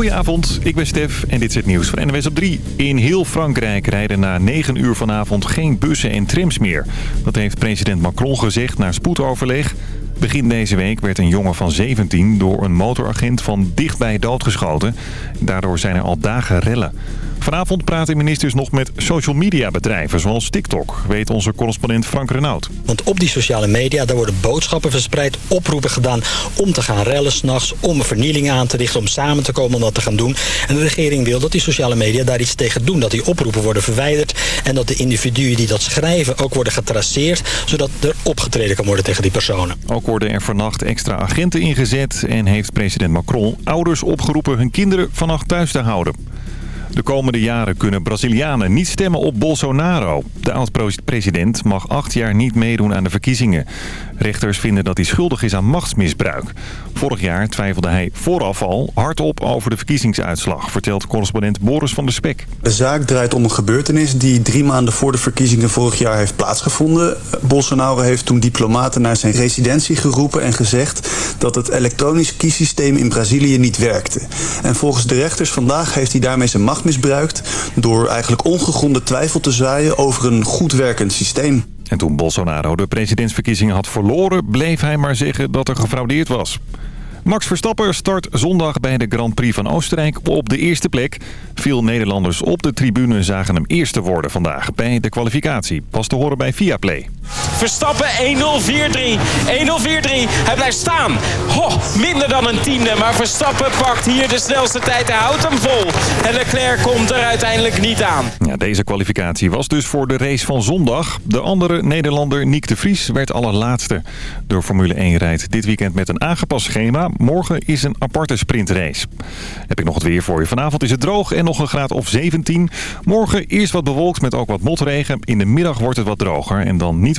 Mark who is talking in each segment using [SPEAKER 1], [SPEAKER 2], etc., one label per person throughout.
[SPEAKER 1] Goedenavond, ik ben Stef en dit is het nieuws van NWS op 3. In heel Frankrijk rijden na 9 uur vanavond geen bussen en trams meer. Dat heeft president Macron gezegd na spoedoverleg. Begin deze week werd een jongen van 17 door een motoragent van dichtbij doodgeschoten. Daardoor zijn er al dagen rellen. Vanavond praten ministers nog met social media bedrijven zoals TikTok, weet onze correspondent Frank Renaud.
[SPEAKER 2] Want op die sociale media daar worden boodschappen verspreid, oproepen gedaan om te gaan rellen s'nachts, om een vernieling aan te richten, om samen te komen om dat te gaan doen. En de regering wil dat die sociale media daar iets tegen doen, dat die oproepen worden verwijderd en dat de individuen die dat schrijven ook worden getraceerd, zodat er opgetreden kan worden tegen die personen.
[SPEAKER 1] Ook worden er vannacht extra agenten ingezet en heeft president Macron ouders opgeroepen hun kinderen vannacht thuis te houden. De komende jaren kunnen Brazilianen niet stemmen op Bolsonaro. De oud-president mag acht jaar niet meedoen aan de verkiezingen. Rechters vinden dat hij schuldig is aan machtsmisbruik. Vorig jaar twijfelde hij vooraf al hardop over de verkiezingsuitslag... vertelt correspondent Boris van der Spek.
[SPEAKER 3] De zaak draait om een gebeurtenis die drie maanden voor de verkiezingen vorig jaar heeft plaatsgevonden. Bolsonaro heeft toen diplomaten naar zijn residentie geroepen en gezegd... dat het elektronisch kiesysteem in Brazilië niet werkte. En volgens de rechters vandaag heeft hij daarmee zijn macht misbruikt... door eigenlijk ongegronde twijfel te zaaien over een goed werkend systeem.
[SPEAKER 1] En toen Bolsonaro de presidentsverkiezingen had verloren... bleef hij maar zeggen dat er gefraudeerd was. Max Verstappen start zondag bij de Grand Prix van Oostenrijk op de eerste plek. Veel Nederlanders op de tribune zagen hem eerste worden vandaag bij de kwalificatie. Pas te horen bij Viaplay.
[SPEAKER 4] Verstappen 1-0-4-3. 1-0-4-3. Hij blijft staan. Ho, minder dan een tiende. Maar Verstappen pakt hier de snelste tijd. Hij houdt hem vol. En Leclerc komt er uiteindelijk niet aan.
[SPEAKER 1] Ja, deze kwalificatie was dus voor de race van zondag. De andere Nederlander Nick de Vries werd allerlaatste. De Formule 1 rijdt dit weekend met een aangepast schema. Morgen is een aparte sprintrace. Heb ik nog het weer voor je. Vanavond is het droog en nog een graad of 17. Morgen eerst wat bewolkt met ook wat motregen. In de middag wordt het wat droger en dan niet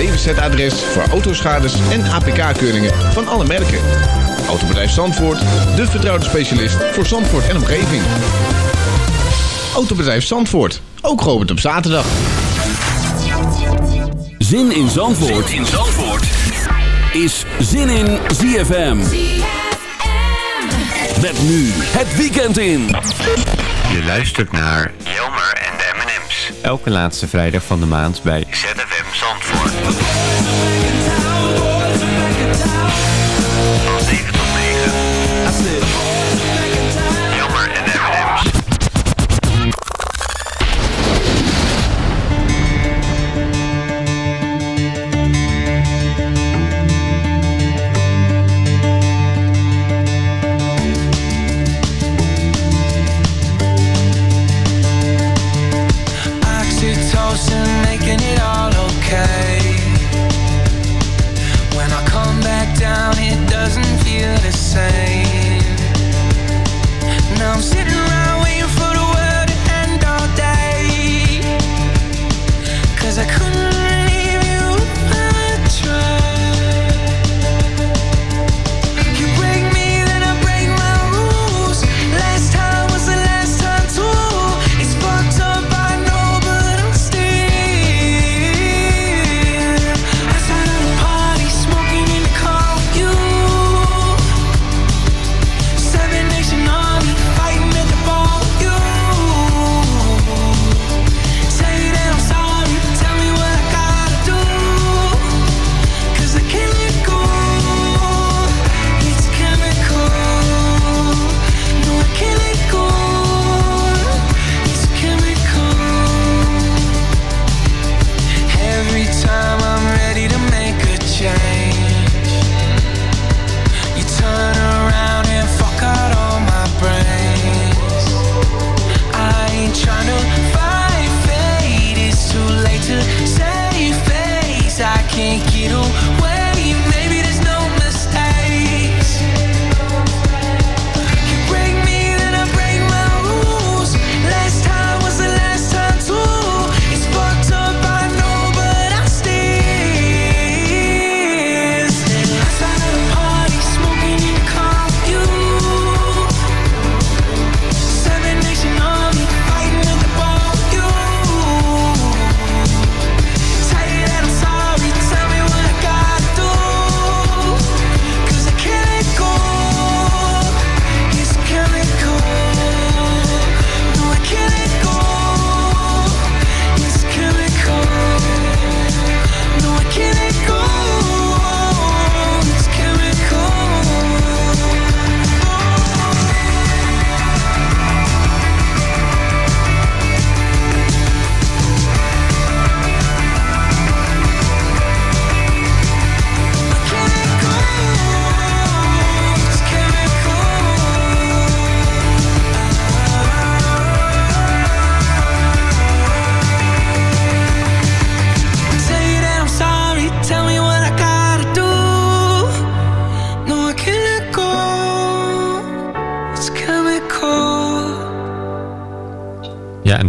[SPEAKER 5] DWZ-adres voor autoschades en APK-keuringen van alle merken. Autobedrijf Zandvoort, de vertrouwde specialist voor Zandvoort en omgeving. Autobedrijf Zandvoort, ook geopend op zaterdag.
[SPEAKER 6] Zin in Zandvoort, zin in Zandvoort. is Zin in ZFM. Met nu het weekend in.
[SPEAKER 7] Je luistert naar Jelmer en de M&M's. Elke laatste vrijdag van de maand bij ZFM Zandvoort.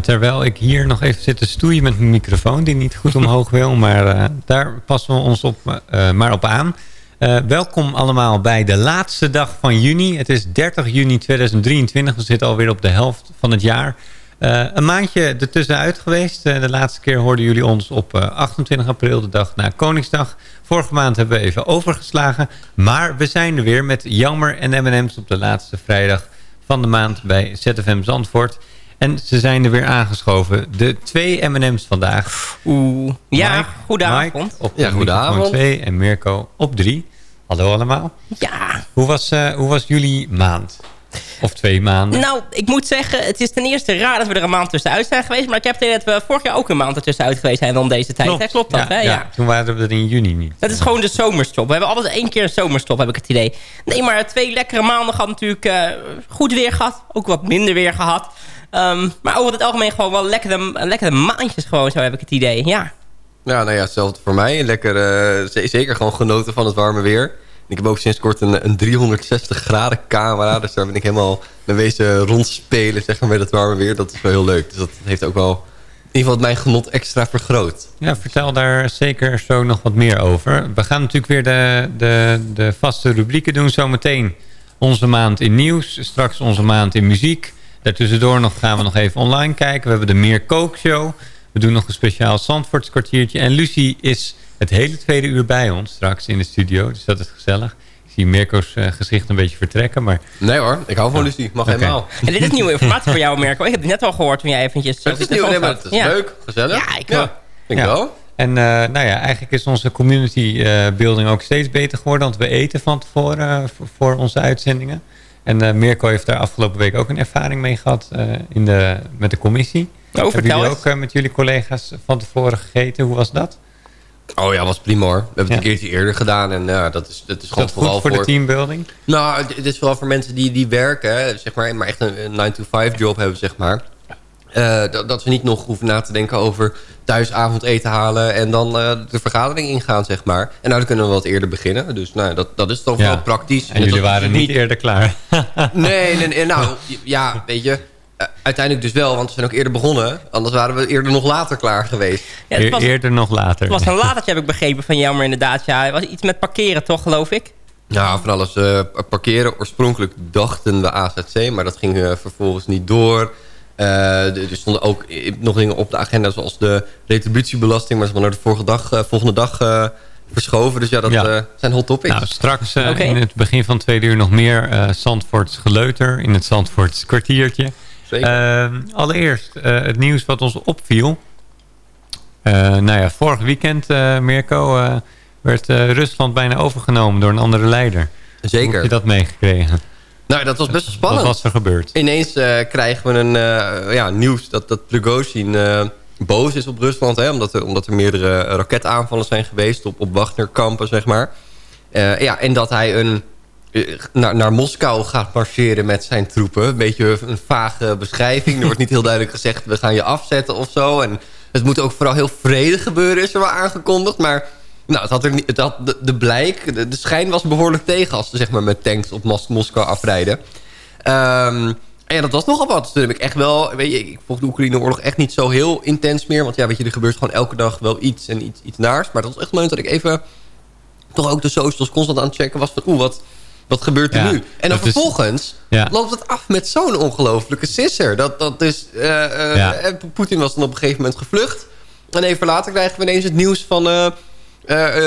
[SPEAKER 8] Terwijl ik hier nog even zit te stoeien met mijn microfoon... die niet goed omhoog wil, maar daar passen we ons op, maar op aan... welkom allemaal bij de laatste dag van juni. Het is 30 juni 2023. We zitten alweer op de helft van het jaar. Een maandje ertussenuit geweest. De laatste keer hoorden jullie ons op uh, 28 april, de dag na Koningsdag. Vorige maand hebben we even overgeslagen. Maar we zijn er weer met Jammer en M&M's op de laatste vrijdag van de maand bij ZFM Zandvoort. En ze zijn er weer aangeschoven. De twee M&M's vandaag.
[SPEAKER 9] Oeh. Ja, Mike, goedenavond.
[SPEAKER 8] Mike op ja, goedenavond. 2 en Mirko op 3. Hallo allemaal.
[SPEAKER 9] Ja.
[SPEAKER 8] Hoe was, hoe was jullie maand? Of twee maanden?
[SPEAKER 9] Nou, ik moet zeggen, het is ten eerste raar dat we er een maand tussenuit zijn geweest. Maar ik heb het dat we vorig jaar ook een maand ertussenuit geweest zijn om deze tijd. Klopt, Klopt dat, ja, hè? Ja.
[SPEAKER 8] ja. toen waren we er in juni niet.
[SPEAKER 9] Dat is gewoon de zomerstop. We hebben altijd één keer een zomerstop, heb ik het idee. Nee, maar twee lekkere maanden gehad natuurlijk uh, goed weer gehad. Ook wat minder weer gehad. Um, maar over het algemeen gewoon wel lekkere, lekkere maandjes gewoon, zo heb ik het idee. Ja.
[SPEAKER 10] Ja, nou ja, hetzelfde voor mij. Lekker, uh, zeker gewoon genoten van het warme weer. Ik heb ook sinds kort een, een 360 graden camera. Dus daar ben ik helemaal mee wezen rondspelen zeg maar, met het warme weer. Dat is wel heel leuk. Dus dat heeft ook wel in ieder geval mijn genot extra vergroot.
[SPEAKER 8] Ja, vertel daar zeker zo nog wat meer over. We gaan natuurlijk weer de, de, de vaste rubrieken doen zometeen. Onze maand in nieuws, straks onze maand in muziek. Daartussendoor nog gaan we nog even online kijken. We hebben de Meer Kookshow. We doen nog een speciaal Zandvoorts kwartiertje. En Lucie is het hele tweede uur bij ons straks in de studio. Dus dat is gezellig. Ik zie Mirko's uh, gezicht een beetje vertrekken. Maar...
[SPEAKER 10] Nee hoor, ik hou van Lucie. Mag helemaal.
[SPEAKER 9] En dit is nieuwe informatie voor jou, Mirko. Ik heb het net al gehoord toen jij eventjes...
[SPEAKER 10] Het is nieuw, nee, het is leuk, gezellig.
[SPEAKER 9] Ja, ik ja,
[SPEAKER 10] vind ik wel.
[SPEAKER 8] En uh, nou ja, eigenlijk is onze community uh, building ook steeds beter geworden. Want we eten van tevoren voor, voor, onze uitzendingen. En Mirko heeft daar afgelopen week ook een ervaring mee gehad in de, met de commissie.
[SPEAKER 9] Oh, Hebben
[SPEAKER 8] jullie ook met jullie collega's van tevoren gegeten? Hoe was dat?
[SPEAKER 10] Oh ja, was prima hoor. We hebben het een keertje eerder gedaan. En ja, dat is, dat is gewoon
[SPEAKER 8] dat vooral voor... de teambuilding?
[SPEAKER 10] Nou, dit is vooral voor mensen die, die werken. Zeg maar, maar echt een 9-to-5 job hebben, zeg maar. Uh, dat, dat, we niet nog hoeven na te denken over thuis avondeten halen... en dan uh, de vergadering ingaan, zeg maar. En nou, dan kunnen we wat eerder beginnen. Dus nou, dat, dat is toch wel praktisch.
[SPEAKER 8] En, jullie waren niet eerder klaar?
[SPEAKER 10] nee, nee, nee, nou, ja, weet je... Eh, uiteindelijk dus wel, want we zijn ook eerder begonnen. Anders waren we eerder nog later klaar geweest.
[SPEAKER 8] Ja, het was, eerder nog later.
[SPEAKER 9] Het was een latertje, heb ik begrepen van jou, maar inderdaad. Ja, het was iets met parkeren, toch, geloof ik?
[SPEAKER 10] Ja, van alles. Uh, parkeren. Oorspronkelijk dachten we AZC, maar dat ging uh, vervolgens niet door. er stonden ook nog dingen op de agenda, zoals de retributiebelasting. Maar ze hebben naar de volgende dag, volgende dag verschoven. Dus ja, dat zijn hot topics.
[SPEAKER 8] Nou, straks in het begin van tweede uur nog meer Zandvoorts geleuter in het Zandvoorts kwartiertje. Ehm, allereerst uh, het nieuws wat ons opviel. Uh, nou ja, vorig weekend, uh, Mirko, werd Rusland bijna overgenomen door een andere leider.
[SPEAKER 10] Zeker. Hoe
[SPEAKER 8] heb je dat meegekregen?
[SPEAKER 10] Nou, dat was best wel spannend.
[SPEAKER 8] Wat was er gebeurd?
[SPEAKER 10] Ineens krijgen we een ja, nieuws dat, dat Prigozhin boos is op Rusland. Hè, omdat, er, omdat er meerdere raketaanvallen zijn geweest op, op Wagnerkampen, zeg maar. ja, en dat hij een eh, naar, naar Moskou gaat marcheren met zijn troepen. Een beetje een vage beschrijving. Er wordt niet heel duidelijk gezegd, we gaan je afzetten of zo. En het moet ook vooral heel vredig gebeuren, is er wel aangekondigd. Maar nou, het had er niet, het de, de blijk, de, schijn was behoorlijk tegen... als ze zeg maar, met tanks op Mos Moskou afrijden. Um, en dat was nogal wat. Dus toen heb ik echt wel... Weet je, ik volg de Oekraïne-oorlog echt niet zo heel intens meer. Want ja, weet je, er gebeurt gewoon elke dag wel iets en iets, iets naars. Maar dat was echt een moment dat ik even... toch ook de socials constant aan het checken was van... oeh, wat wat gebeurt er nu? En dan vervolgens loopt het af met zo'n ongelofelijke sisser. Dat, dat is, uh, Poetin was dan op een gegeven moment gevlucht. En even later krijgen we ineens het nieuws van...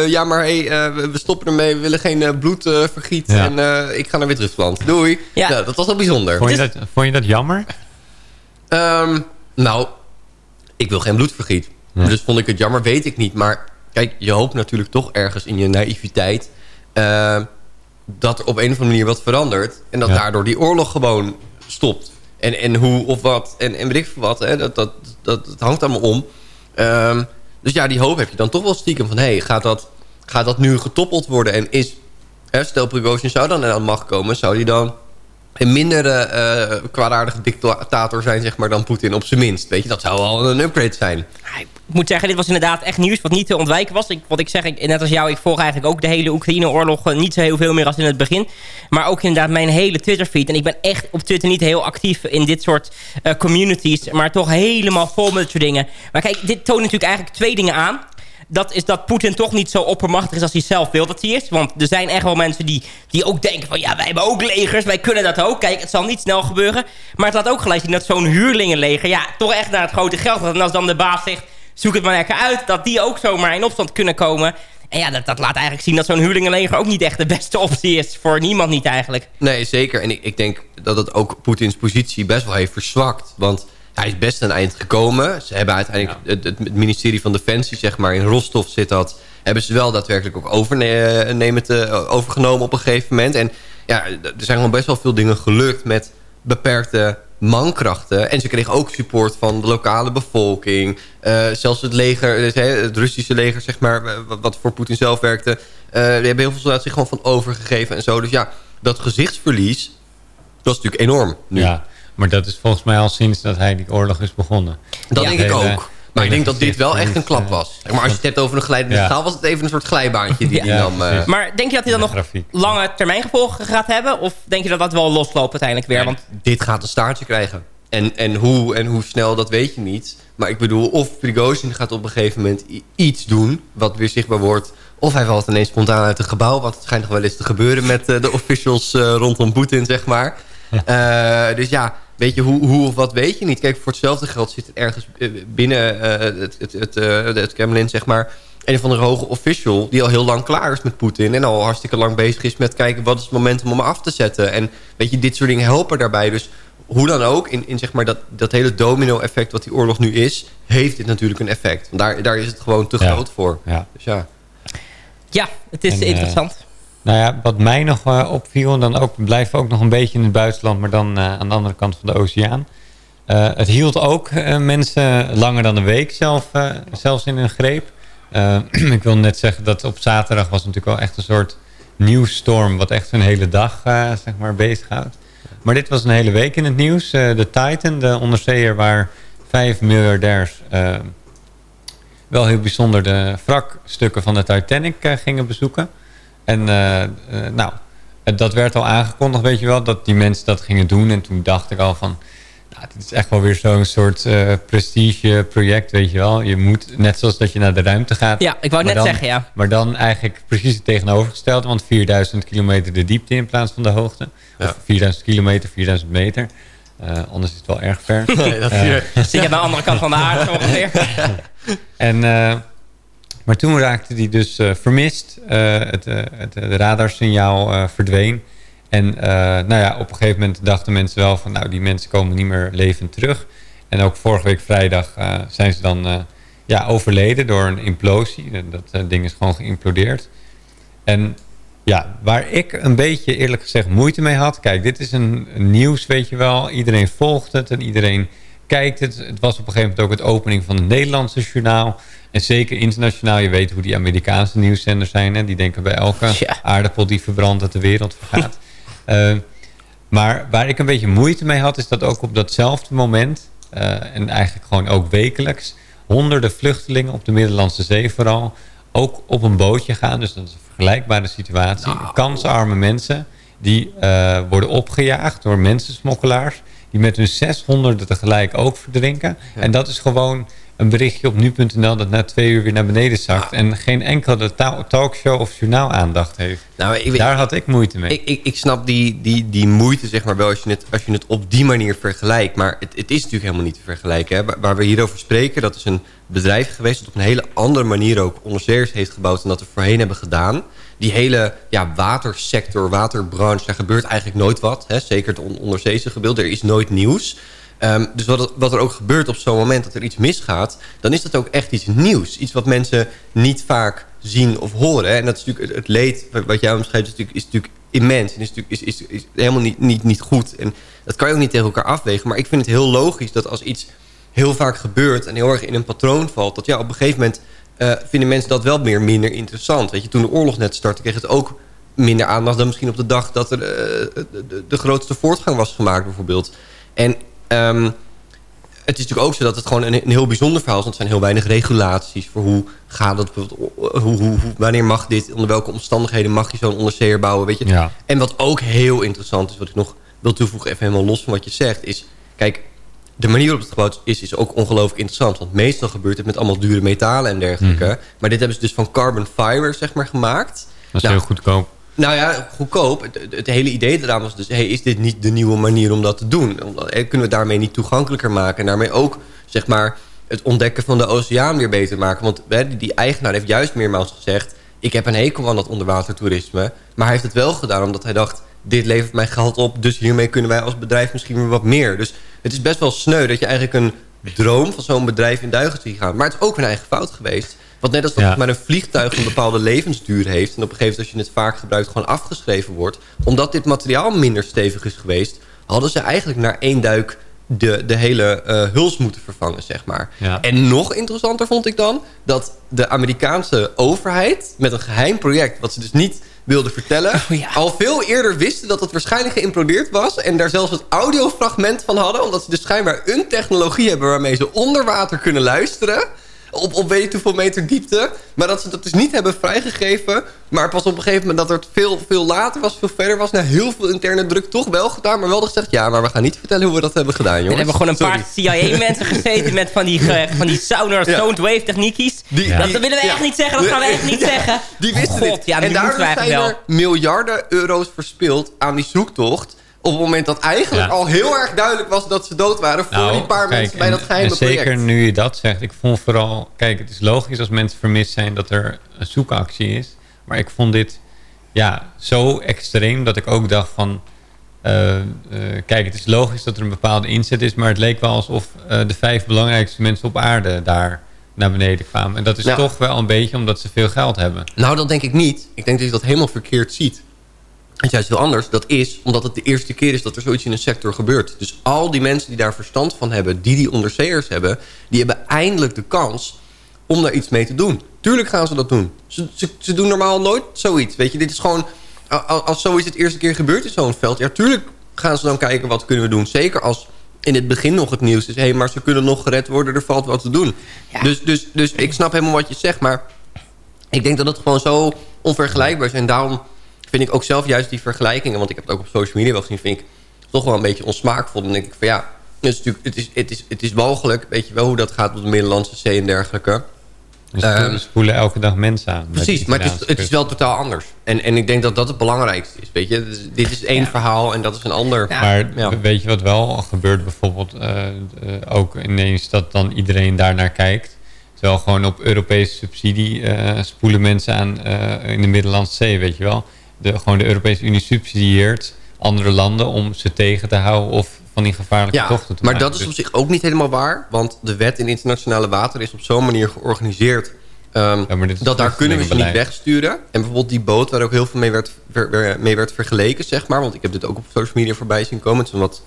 [SPEAKER 10] ja, maar hey, we stoppen ermee. We willen geen bloed vergieten. En ik ga naar Wit-Rusland. Doei. Ja. dat was wel bijzonder.
[SPEAKER 8] Vond je dat, vond je dat jammer?
[SPEAKER 10] Um, nou, ik wil geen bloedvergiet. Dus vond ik het jammer, weet ik niet. Maar kijk, je hoopt natuurlijk toch ergens in je naïviteit dat er op een of andere manier wat verandert. En dat daardoor die oorlog gewoon stopt. En, en hoe of wat. En, en weet ik veel wat. Hè, dat, dat, dat, dat hangt allemaal om. Um, dus ja, die hoop heb je dan toch wel stiekem van... hé, hey, gaat, dat, gaat dat nu getoppeld worden? En is, hè, stel Prigozhin zou dan aan de macht komen... zou die dan een minder uh, kwaadaardige dictator zijn zeg maar, dan Poetin op zijn minst. Weet je, dat zou wel een upgrade zijn.
[SPEAKER 9] Moet zeggen, dit was inderdaad echt nieuws wat niet te ontwijken was. Ik, wat ik zeg, ik, net als jou, ik volg eigenlijk ook de hele Oekraïne-oorlog eh, niet zo heel veel meer als in het begin. Maar ook inderdaad mijn hele Twitter-feed. En ik ben echt op Twitter niet heel actief in dit soort uh, communities. Maar toch helemaal vol met dit soort dingen. Maar kijk, dit toont natuurlijk eigenlijk twee dingen aan dat is dat Poetin toch niet zo oppermachtig is als hij zelf wil dat hij is. Want er zijn echt wel mensen die, die ook denken van... ja, wij hebben ook legers, wij kunnen dat ook. Kijk, het zal niet snel gebeuren. Maar het laat ook gelijk zien dat zo'n huurlingenleger... ja, toch echt naar het grote geld gaat. En als dan de baas zegt, zoek het maar lekker uit... dat die ook zomaar in opstand kunnen komen... En ja, dat, dat laat eigenlijk zien dat zo'n huurlingenleger ook niet echt de beste optie is. Voor niemand niet eigenlijk.
[SPEAKER 10] Nee, zeker. En ik, ik denk dat het ook Poetins positie best wel heeft verzwakt. Want hij is best een eind gekomen. Ze hebben uiteindelijk het, het, ministerie van Defensie, zeg maar, in Rostov zit dat... hebben ze wel daadwerkelijk ook overnemen te, overgenomen op een gegeven moment. En ja, er zijn gewoon best wel veel dingen gelukt met beperkte mankrachten. En ze kregen ook support van de lokale bevolking. Uh, zelfs het leger, het Russische leger, zeg maar, wat voor Poetin zelf werkte... Uh, die hebben heel veel soldaten zich gewoon van overgegeven en zo. Dus ja, dat gezichtsverlies, dat is natuurlijk enorm nu.
[SPEAKER 8] Ja. Maar dat is volgens mij al sinds dat hij die oorlog is begonnen.
[SPEAKER 10] Dat denk ik ook. Maar ik denk dat dit wel echt een klap was. Maar als je het hebt over een glijdende ja. schaal... was het even een soort glijbaantje die hij nam. Uh...
[SPEAKER 9] Maar denk je dat hij dan nog lange termijn gevolgen gaat hebben? Of denk je dat dat wel losloopt uiteindelijk weer? Want...
[SPEAKER 10] dit gaat een staartje krijgen. En, en, hoe, en hoe snel, dat weet je niet. Maar ik bedoel, of Prigozhin gaat op een gegeven moment iets doen... wat weer zichtbaar wordt... of hij valt ineens spontaan uit het gebouw... wat schijnt nog wel eens te gebeuren met uh, de officials uh, rondom Poetin, zeg maar... dus ja, weet je, hoe, hoe of wat weet je niet. Kijk, voor hetzelfde geld zit het ergens eh, binnen uh, het, het, het, uh, het Kremlin, zeg maar... een van de hoge official die al heel lang klaar is met Poetin... en al hartstikke lang bezig is met kijken wat is het moment om hem af te zetten. En weet je, dit soort dingen helpen daarbij. Dus hoe dan ook, in, in zeg maar dat, dat hele domino-effect wat die oorlog nu is... heeft dit natuurlijk een effect. Want daar, daar is het gewoon te groot voor.
[SPEAKER 8] Ja.
[SPEAKER 10] Dus ja.
[SPEAKER 9] Ja, het is en, interessant.
[SPEAKER 8] Nou ja, wat mij nog uh, opviel, dan ook, blijven we ook nog een beetje in het buitenland, maar dan uh, aan de andere kant van de oceaan. Uh, het hield ook mensen langer dan een week zelf, zelfs in hun greep. ik wil net zeggen dat op zaterdag was natuurlijk wel echt een soort nieuwsstorm, wat echt een hele dag zeg maar bezighoudt. Maar dit was een hele week in het nieuws. de Titan, de onderzeeër waar vijf miljardairs wel heel bijzonder de wrakstukken van de Titanic gingen bezoeken. En uh, uh, nou, dat werd al aangekondigd, weet je wel, dat die mensen dat gingen doen. En toen dacht ik al van, nou, dit is echt wel weer zo'n soort uh, prestige project, weet je wel. Je moet, net zoals dat je naar de ruimte gaat.
[SPEAKER 9] Ja, ik wou net
[SPEAKER 8] dan,
[SPEAKER 9] zeggen, ja.
[SPEAKER 8] Maar dan eigenlijk precies het tegenovergestelde. Want 4000 kilometer de diepte in plaats van de hoogte. Ja. Of 4000 kilometer, 4000 meter. anders is het wel erg ver.
[SPEAKER 9] nee, dat zie je aan de andere kant van de aarde ongeveer.
[SPEAKER 8] en... Maar toen raakte die dus uh, vermist. Uh, het, uh, het radarsignaal verdween. En nou ja, op een gegeven moment dachten mensen wel van... nou, die mensen komen niet meer levend terug. En ook vorige week vrijdag zijn ze dan ja, overleden door een implosie. Dat ding is gewoon geïmplodeerd. En ja, waar ik een beetje eerlijk gezegd moeite mee had... kijk, dit is een nieuws, weet je wel. Iedereen volgt het en iedereen kijkt het. Het was op een gegeven moment ook het opening van het Nederlandse journaal... En zeker internationaal, je weet hoe die Amerikaanse nieuwszenders zijn. Hè? Die denken bij elke ja. aardappel die verbrandt dat de wereld vergaat. uh, maar waar ik een beetje moeite mee had, is dat ook op datzelfde moment... Uh, en eigenlijk gewoon ook wekelijks... honderden vluchtelingen op de Middellandse Zee vooral... ook op een bootje gaan. Dus dat is een vergelijkbare situatie. Nou. Kansarme mensen die uh, worden opgejaagd door mensensmokkelaars... die met hun 600 tegelijk ook verdrinken. Ja. En dat is gewoon een berichtje op nu.nl dat na twee uur weer naar beneden zakt... en geen enkele talkshow of journaal aandacht heeft. Nou, ik, Daar had ik moeite mee.
[SPEAKER 10] Ik, ik, ik, snap die, die, die moeite zeg maar wel als je, het, als je het op die manier vergelijkt. Maar het, het is natuurlijk helemaal niet te vergelijken. Hè. Waar we hierover spreken, dat is een bedrijf geweest... dat op een hele andere manier ook onderzeeërs heeft gebouwd... dan dat we voorheen hebben gedaan. Die hele ja, watersector, waterbranche, daar gebeurt eigenlijk nooit wat. Hè. Zeker het onderzeese gebied, er is nooit nieuws... Um, dus wat, wat, er ook gebeurt op zo'n moment dat er iets misgaat... dan is dat ook echt iets nieuws. Iets wat mensen niet vaak zien of horen. En dat is natuurlijk het, leed wat jij omschrijft... is natuurlijk, is natuurlijk immens en is, natuurlijk, is, is, is helemaal niet, niet, niet goed. En dat kan je ook niet tegen elkaar afwegen. Maar ik vind het heel logisch dat als iets heel vaak gebeurt... en heel erg in een patroon valt... dat ja, op een gegeven moment uh, vinden mensen dat wel meer minder interessant. Weet je, toen de oorlog net startte kreeg het ook minder aandacht... dan misschien op de dag dat er uh, de, grootste voortgang was gemaakt bijvoorbeeld. En Um, het is natuurlijk ook zo dat het gewoon een, een, heel bijzonder verhaal is. Want er zijn heel weinig regulaties voor hoe gaat het... Hoe, hoe, hoe, wanneer mag dit, onder welke omstandigheden mag je zo'n onderzeeër bouwen, weet je.
[SPEAKER 8] Ja.
[SPEAKER 10] En wat ook heel interessant is, wat ik nog wil toevoegen... even helemaal los van wat je zegt, is... Kijk, de manier waarop het gebouwd is, is ook ongelooflijk interessant. Want meestal gebeurt het met allemaal dure metalen en dergelijke.
[SPEAKER 8] Mhm.
[SPEAKER 10] Maar dit hebben ze dus van carbon fiber, zeg maar, gemaakt.
[SPEAKER 8] Dat is
[SPEAKER 10] Nou,
[SPEAKER 8] heel goedkoop.
[SPEAKER 10] nou ja, goedkoop. Het, hele idee eraan was dus... Hey, is dit niet de nieuwe manier om dat te doen? Kunnen we daarmee niet toegankelijker maken? En daarmee ook, zeg maar, het ontdekken van de oceaan weer beter maken. Want hè, die eigenaar heeft juist meermaals gezegd... ik heb een hekel aan dat onderwatertoerisme. Maar hij heeft het wel gedaan omdat hij dacht... dit levert mij geld op, dus hiermee kunnen wij als bedrijf misschien weer wat meer. Dus het is best wel sneu dat je eigenlijk een droom van zo'n bedrijf in duigen ziet gaan. Maar het is ook een eigen fout geweest. Want net als dat
[SPEAKER 8] Ja.
[SPEAKER 10] maar een vliegtuig een bepaalde levensduur heeft... en op een gegeven moment als je het vaak gebruikt gewoon afgeschreven wordt... omdat dit materiaal minder stevig is geweest... hadden ze eigenlijk na één duik de, de hele eh, huls moeten vervangen, zeg maar.
[SPEAKER 8] Ja.
[SPEAKER 10] En nog interessanter vond ik dan... dat de Amerikaanse overheid met een geheim project... wat ze dus niet wilden vertellen... al veel eerder wisten dat het waarschijnlijk geïmplodeerd was... en daar zelfs het audiofragment van hadden... omdat ze dus schijnbaar een technologie hebben... waarmee ze onder water kunnen luisteren... op, op weet ik hoeveel meter diepte... maar dat ze dat dus niet hebben vrijgegeven... maar pas op een gegeven moment dat het veel, veel later was... veel verder was, na heel veel interne druk toch wel gedaan... maar wel gezegd, ja, maar we gaan niet vertellen hoe we dat hebben gedaan,
[SPEAKER 9] Er
[SPEAKER 10] jongens.
[SPEAKER 9] hebben gewoon een
[SPEAKER 10] Sorry.
[SPEAKER 9] paar CIA-mensen gezeten met van die, ge- van die sonar
[SPEAKER 10] Ja.
[SPEAKER 9] sound wave techniekjes.
[SPEAKER 10] Die-
[SPEAKER 9] dat willen we
[SPEAKER 10] ja.
[SPEAKER 9] echt niet zeggen, dat gaan we echt niet zeggen.
[SPEAKER 10] Die wisten
[SPEAKER 9] God,
[SPEAKER 10] dit.
[SPEAKER 9] ja,
[SPEAKER 10] en
[SPEAKER 9] we
[SPEAKER 10] zijn er miljarden euro's verspild aan die zoektocht... op het moment dat eigenlijk
[SPEAKER 8] Ja.
[SPEAKER 10] al heel erg duidelijk was dat ze dood waren... voor die paar
[SPEAKER 8] Nou, kijk,
[SPEAKER 10] mensen bij
[SPEAKER 8] en-
[SPEAKER 10] dat geheime
[SPEAKER 8] en Zeker
[SPEAKER 10] project.
[SPEAKER 8] nu je dat zegt. Ik vond vooral... Kijk, het is logisch als mensen vermist zijn dat er een zoekactie is. Maar ik vond dit ja, zo extreem dat ik ook dacht van... eh, eh, kijk, het is logisch dat er een bepaalde inzet is... maar het leek wel alsof eh, de vijf belangrijkste mensen op aarde daar naar beneden kwamen. En dat is
[SPEAKER 10] Ja.
[SPEAKER 8] toch wel een beetje omdat ze veel geld hebben.
[SPEAKER 10] Nou, dat denk ik niet. Ik denk dat je dat helemaal verkeerd ziet. Het is juist heel anders. Dat is omdat het de eerste keer is dat er zoiets in een sector gebeurt. Dus al die mensen die daar verstand van hebben... die die onderzeeërs hebben... die hebben eindelijk de kans om daar iets mee te doen. Tuurlijk gaan ze dat doen. Ze, ze, ze doen normaal nooit zoiets. Weet je, dit is gewoon... Als zoiets het eerste keer gebeurt in zo'n veld... ja, tuurlijk gaan ze dan kijken wat kunnen we doen. Zeker als in het begin nog het nieuws is... hé, maar ze kunnen nog gered worden, er valt wat te doen. Dus, dus, dus ik snap helemaal wat je zegt, maar... ik denk dat het gewoon zo onvergelijkbaar is. En daarom vind ik ook zelf juist die vergelijkingen... want ik heb het ook op social media wel gezien... vind ik toch wel een beetje onsmaakvol. Dan denk ik van ja, het is, natuurlijk, het is, het is, het is walgelijk. Weet je wel hoe dat gaat op de Middellandse Zee en dergelijke.
[SPEAKER 8] Dus ze
[SPEAKER 10] Ehm,
[SPEAKER 8] spoelen elke dag mensen aan.
[SPEAKER 10] Precies, maar het is, het is wel totaal anders. En, en ik denk dat dat het belangrijkste is. Weet je? Dus dit is één verhaal en dat is een ander.
[SPEAKER 8] Maar
[SPEAKER 10] Ja.
[SPEAKER 8] weet je wat wel gebeurt bijvoorbeeld? eh, eh, ook ineens dat dan iedereen daar naar kijkt. Terwijl gewoon op Europese subsidie eh, spoelen mensen aan eh, in de Middellandse Zee, weet je wel. De, gewoon de Europese Unie subsidieert andere landen om ze tegen te houden of van die gevaarlijke
[SPEAKER 10] Ja,
[SPEAKER 8] tochten te
[SPEAKER 10] maar
[SPEAKER 8] maken.
[SPEAKER 10] dat is op
[SPEAKER 8] Dus-
[SPEAKER 10] zich ook niet helemaal waar. Want de wet in internationale water is op zo'n manier georganiseerd... ehm, dat daar kunnen we ze niet wegsturen. En bijvoorbeeld die boot waar ook heel veel mee werd, ver- mee werd vergeleken, zeg maar. Want ik heb dit ook op social media voorbij zien komen. Het is een wat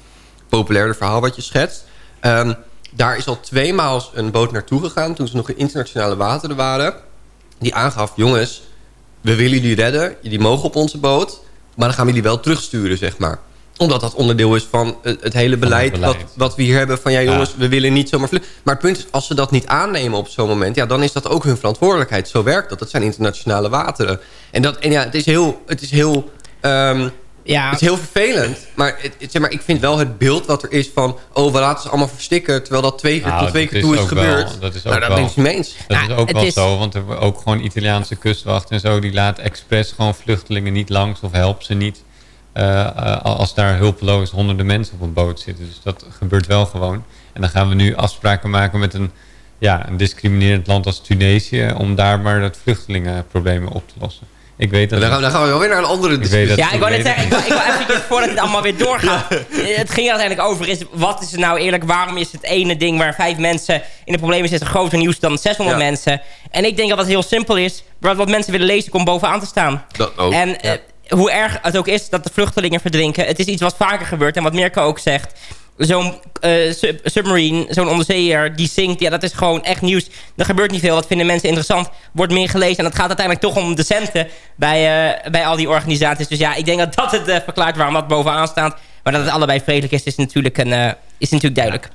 [SPEAKER 10] populairder verhaal wat je schetst. Ehm, daar is al tweemaal een boot naartoe gegaan... toen ze nog in internationale wateren waren. Die aangaf, jongens, we willen jullie redden. Jullie mogen op onze boot. Maar dan gaan we jullie wel terugsturen, zeg maar omdat dat onderdeel is van het, hele beleid,
[SPEAKER 8] beleid.
[SPEAKER 10] Wat, wat we hier hebben. Van ja jongens, we willen niet zomaar vluchten. Maar het punt is, als ze dat niet aannemen op zo'n moment... ja, dan is dat ook hun verantwoordelijkheid. Zo werkt dat. Dat zijn internationale wateren. En, dat, en ja, het is heel... Het is heel ehm,
[SPEAKER 9] Ja.
[SPEAKER 10] Het is heel vervelend, maar, het, het- zeg maar ik vind wel het beeld wat er is van... oh, we laten ze allemaal verstikken... terwijl dat twee keer
[SPEAKER 8] Nou,
[SPEAKER 10] tot twee
[SPEAKER 8] dat
[SPEAKER 10] keer toe is
[SPEAKER 8] ook wel-
[SPEAKER 10] gebeurd.
[SPEAKER 8] dat is
[SPEAKER 10] nou,
[SPEAKER 8] ook
[SPEAKER 10] daar
[SPEAKER 8] wel-
[SPEAKER 10] ben ik het niet mee eens.
[SPEAKER 8] Dat is ook
[SPEAKER 9] het
[SPEAKER 8] wel
[SPEAKER 9] is-
[SPEAKER 8] zo, want er ook gewoon Italiaanse kustwacht en zo... die laat expres gewoon vluchtelingen niet langs of helpt ze niet... eh, eh, als daar hulpeloos honderden mensen op een boot zitten. Dus dat gebeurt wel gewoon. En dan gaan we nu afspraken maken met een, ja, een discriminerend land als Tunesië... om daar maar het vluchtelingenprobleem op te lossen. Ik weet dat...
[SPEAKER 10] Dan gaan, we, dan gaan we wel weer naar een andere discussie.
[SPEAKER 9] Ja, ik wou net zeggen, ik wou, ik wou even voordat het allemaal weer doorgaat. Het ging er uiteindelijk over, is, wat is er nou eerlijk, waarom is het ene ding waar vijf mensen in de problemen zitten groter nieuws dan 600
[SPEAKER 10] Ja.
[SPEAKER 9] mensen? En ik denk dat het heel simpel is, wat, wat mensen willen lezen komt bovenaan te staan.
[SPEAKER 10] Dat ook,
[SPEAKER 9] En eh, hoe erg het ook is dat de vluchtelingen verdrinken, het is iets wat vaker gebeurt. En wat Mirko ook zegt, zo'n eh, sub- submarine, zo'n onderzeeër die zinkt, ja, dat is gewoon echt nieuws. Er gebeurt niet veel, dat vinden mensen interessant, wordt meer gelezen. En het gaat uiteindelijk toch om de centen bij, eh, bij al die organisaties. Dus ja, ik denk dat dat het eh, verklaart waarom dat bovenaan staat. Maar dat het allebei vredelijk is, is natuurlijk, een, eh, is natuurlijk duidelijk.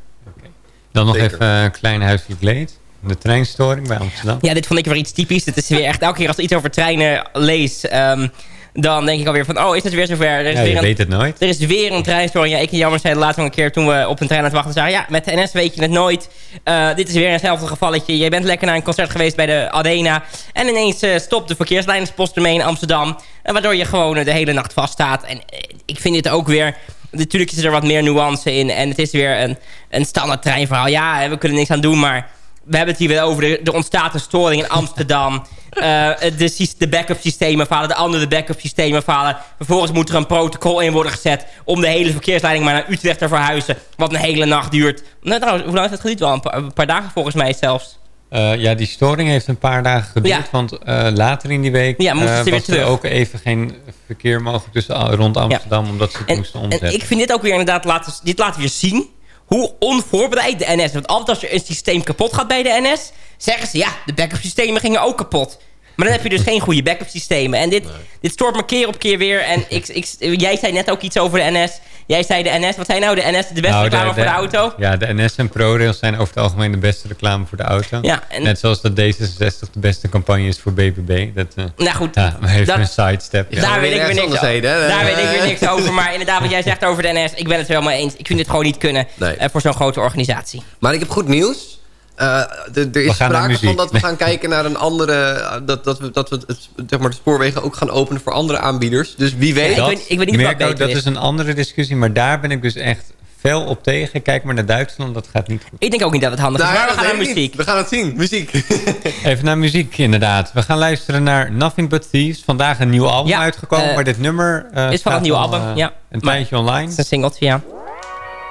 [SPEAKER 8] Dan nog
[SPEAKER 10] Zeker.
[SPEAKER 8] even een klein huiselijk leed. De treinstoring bij Amsterdam.
[SPEAKER 9] Ja, dit vond ik weer iets typisch. Het is weer echt elke keer als ik iets over treinen lees... ehm, dan denk ik alweer van, oh, is het weer zover? Er is
[SPEAKER 8] Ja,
[SPEAKER 9] weer een,
[SPEAKER 8] weet het nooit.
[SPEAKER 9] Er is weer een treinstoring. Ja, ik en Jammer zeiden laatst nog een keer toen we op een trein aan het wachten zagen... ja, met de NS weet je het nooit. Eh, dit is weer eenzelfde gevalletje. Je bent lekker naar een concert geweest bij de Arena... en ineens eh, stopt de verkeerslijnenspost ermee in Amsterdam... en waardoor je gewoon eh, de hele nacht vaststaat. En eh, ik vind dit ook weer... Natuurlijk is er wat meer nuance in... en het is weer een, een standaard treinverhaal. Ja, we kunnen niks aan doen, maar... We hebben het hier weer over. Er ontstaat een storing in Amsterdam. Eh, de, sys- de backup systemen falen. De andere backup systemen falen. Vervolgens moet er een protocol in worden gezet... om de hele verkeersleiding maar naar Utrecht te verhuizen. Wat een hele nacht duurt. Nou, trouwens, hoe lang is dat geduurd? Wel een paar, een paar dagen volgens mij zelfs.
[SPEAKER 8] Eh, ja, die storing heeft een paar dagen geduurd.
[SPEAKER 9] Ja.
[SPEAKER 8] Want eh, later in die week
[SPEAKER 9] Ja,
[SPEAKER 8] eh,
[SPEAKER 9] weer
[SPEAKER 8] was er
[SPEAKER 9] terug.
[SPEAKER 8] ook even geen verkeer mogelijk tussen, rond Amsterdam. Omdat ze het moesten omzetten.
[SPEAKER 9] En ik vind dit ook weer inderdaad... Laten, dit laat weer zien hoe onvoorbereid de NS. Want altijd als er een systeem kapot gaat bij de NS... zeggen ze, ja, de backup systemen gingen ook kapot. Maar dan heb je dus geen goede backup systemen. En dit, dit stoort me keer op keer weer. En ik, ik, jij zei net ook iets over de NS. Jij zei de NS. Wat zei nou? De NS de beste
[SPEAKER 8] Nou,
[SPEAKER 9] reclame voor de auto?
[SPEAKER 8] Ja, de NS en ProRail zijn over het algemeen de beste reclame voor de auto.
[SPEAKER 9] Ja, en-
[SPEAKER 8] Net zoals dat D66 de beste campagne is voor BBB. Dat, eh,
[SPEAKER 9] Nou goed,
[SPEAKER 8] ja, maar even
[SPEAKER 9] dat-
[SPEAKER 8] een sidestep.
[SPEAKER 9] Daar weet ik weer niks over. Daar weet ik weer niks over. Maar inderdaad, wat jij zegt over de NS. Ik ben het er helemaal eens. Ik vind het gewoon niet kunnen
[SPEAKER 10] Nee.
[SPEAKER 9] eh, voor zo'n grote organisatie.
[SPEAKER 10] Maar ik heb goed nieuws. Eh, de- er is
[SPEAKER 8] gaan naar
[SPEAKER 10] sprake van
[SPEAKER 8] muziek.
[SPEAKER 10] dat we gaan kijken naar een andere... Dat, dat we, dat we het, zeg maar, de spoorwegen ook gaan openen voor andere aanbieders. Dus wie weet...
[SPEAKER 9] ik weet- ik weet niet
[SPEAKER 8] merk
[SPEAKER 9] wat beter
[SPEAKER 8] ook, dat
[SPEAKER 9] is.
[SPEAKER 8] is een andere discussie. Maar daar ben ik dus echt fel op tegen. Kijk maar naar Duitsland, dat gaat niet goed.
[SPEAKER 9] Ik denk ook niet dat het handig is. Maar we
[SPEAKER 10] dat
[SPEAKER 9] gaan naar
[SPEAKER 10] ik
[SPEAKER 9] muziek.
[SPEAKER 10] niet. We gaan het zien. Muziek.
[SPEAKER 8] Even naar muziek inderdaad. We gaan luisteren naar Nothing But Thieves. Vandaag een nieuw album
[SPEAKER 9] Ja,
[SPEAKER 8] uitgekomen.
[SPEAKER 9] eh,
[SPEAKER 8] maar dit nummer eh,
[SPEAKER 9] is van het nieuwe
[SPEAKER 8] al,
[SPEAKER 9] album,
[SPEAKER 8] eh,
[SPEAKER 9] ja.
[SPEAKER 8] Een tijdje online.
[SPEAKER 9] Het is een singeltje, ja.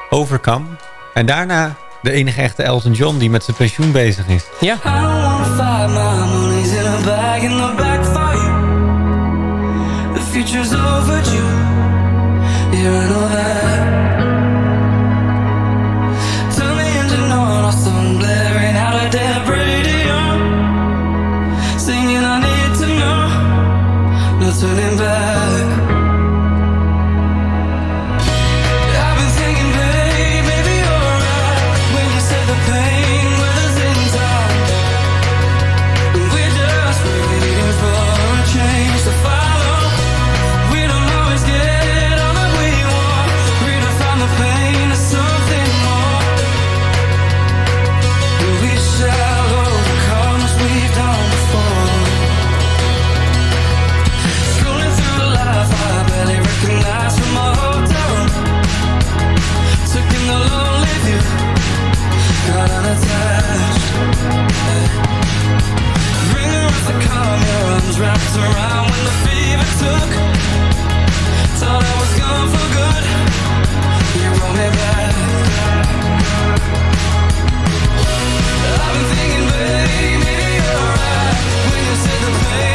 [SPEAKER 8] Overcome. En daarna de enige echte Elton John die met zijn pensioen bezig is.
[SPEAKER 9] Ja.
[SPEAKER 11] I don't wrapped around when the fever took. Thought I was gone for good, you brought me back. I've been thinking, babe, maybe you're right when you say the pain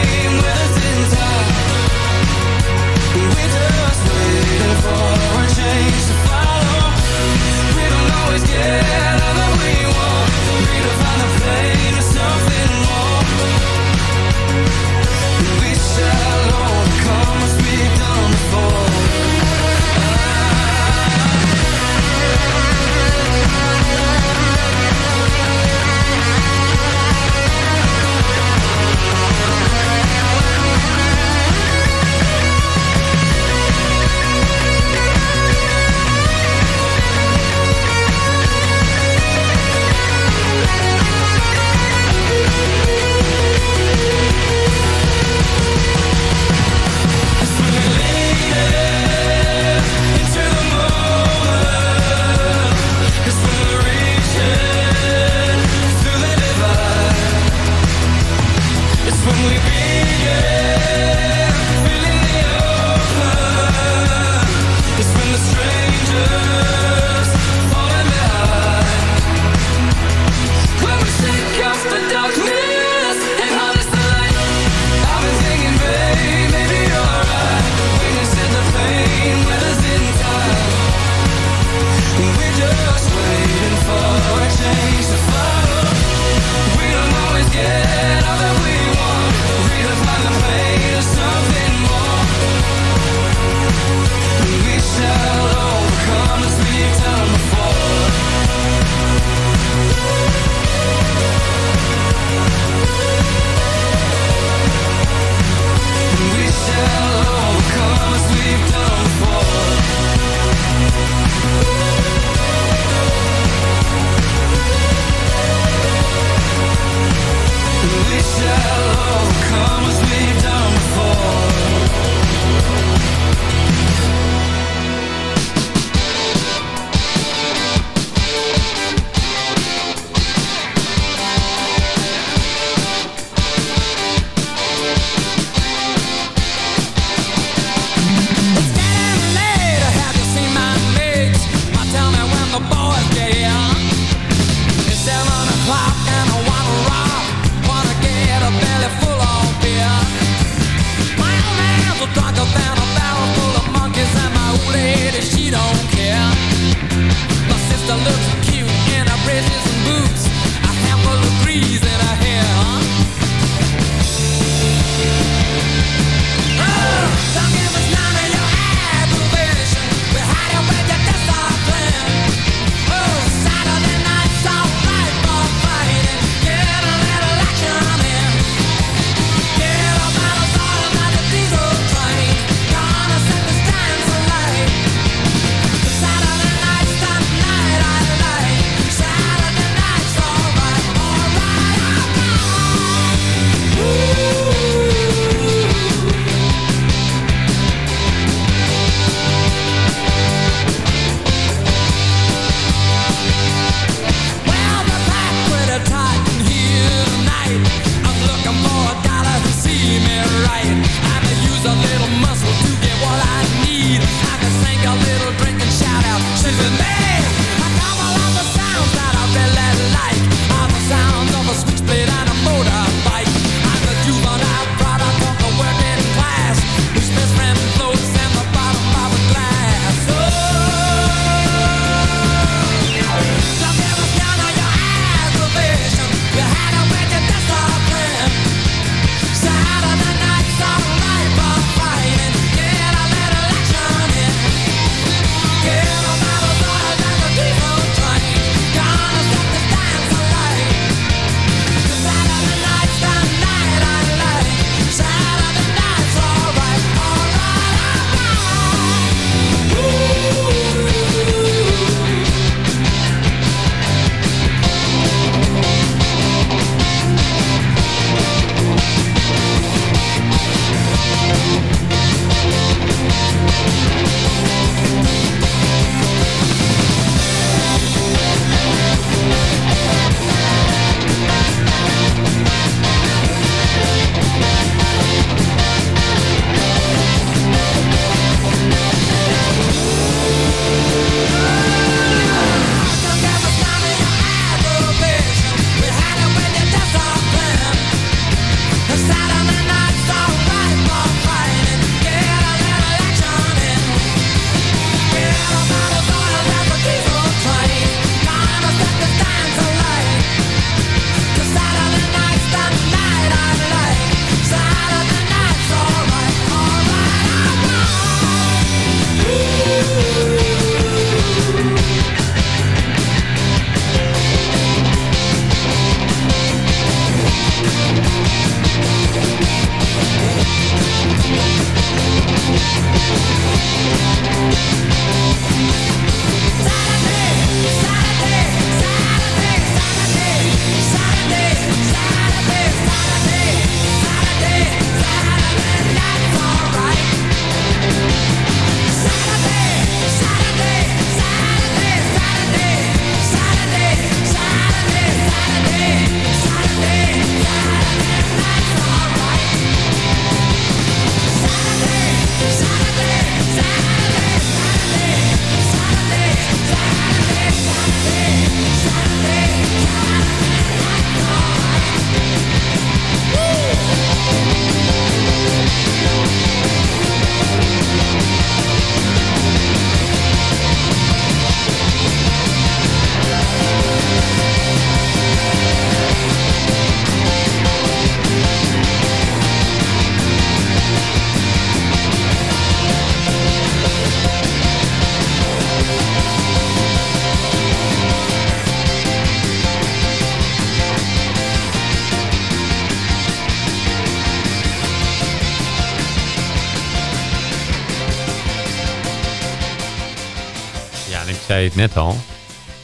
[SPEAKER 8] net al.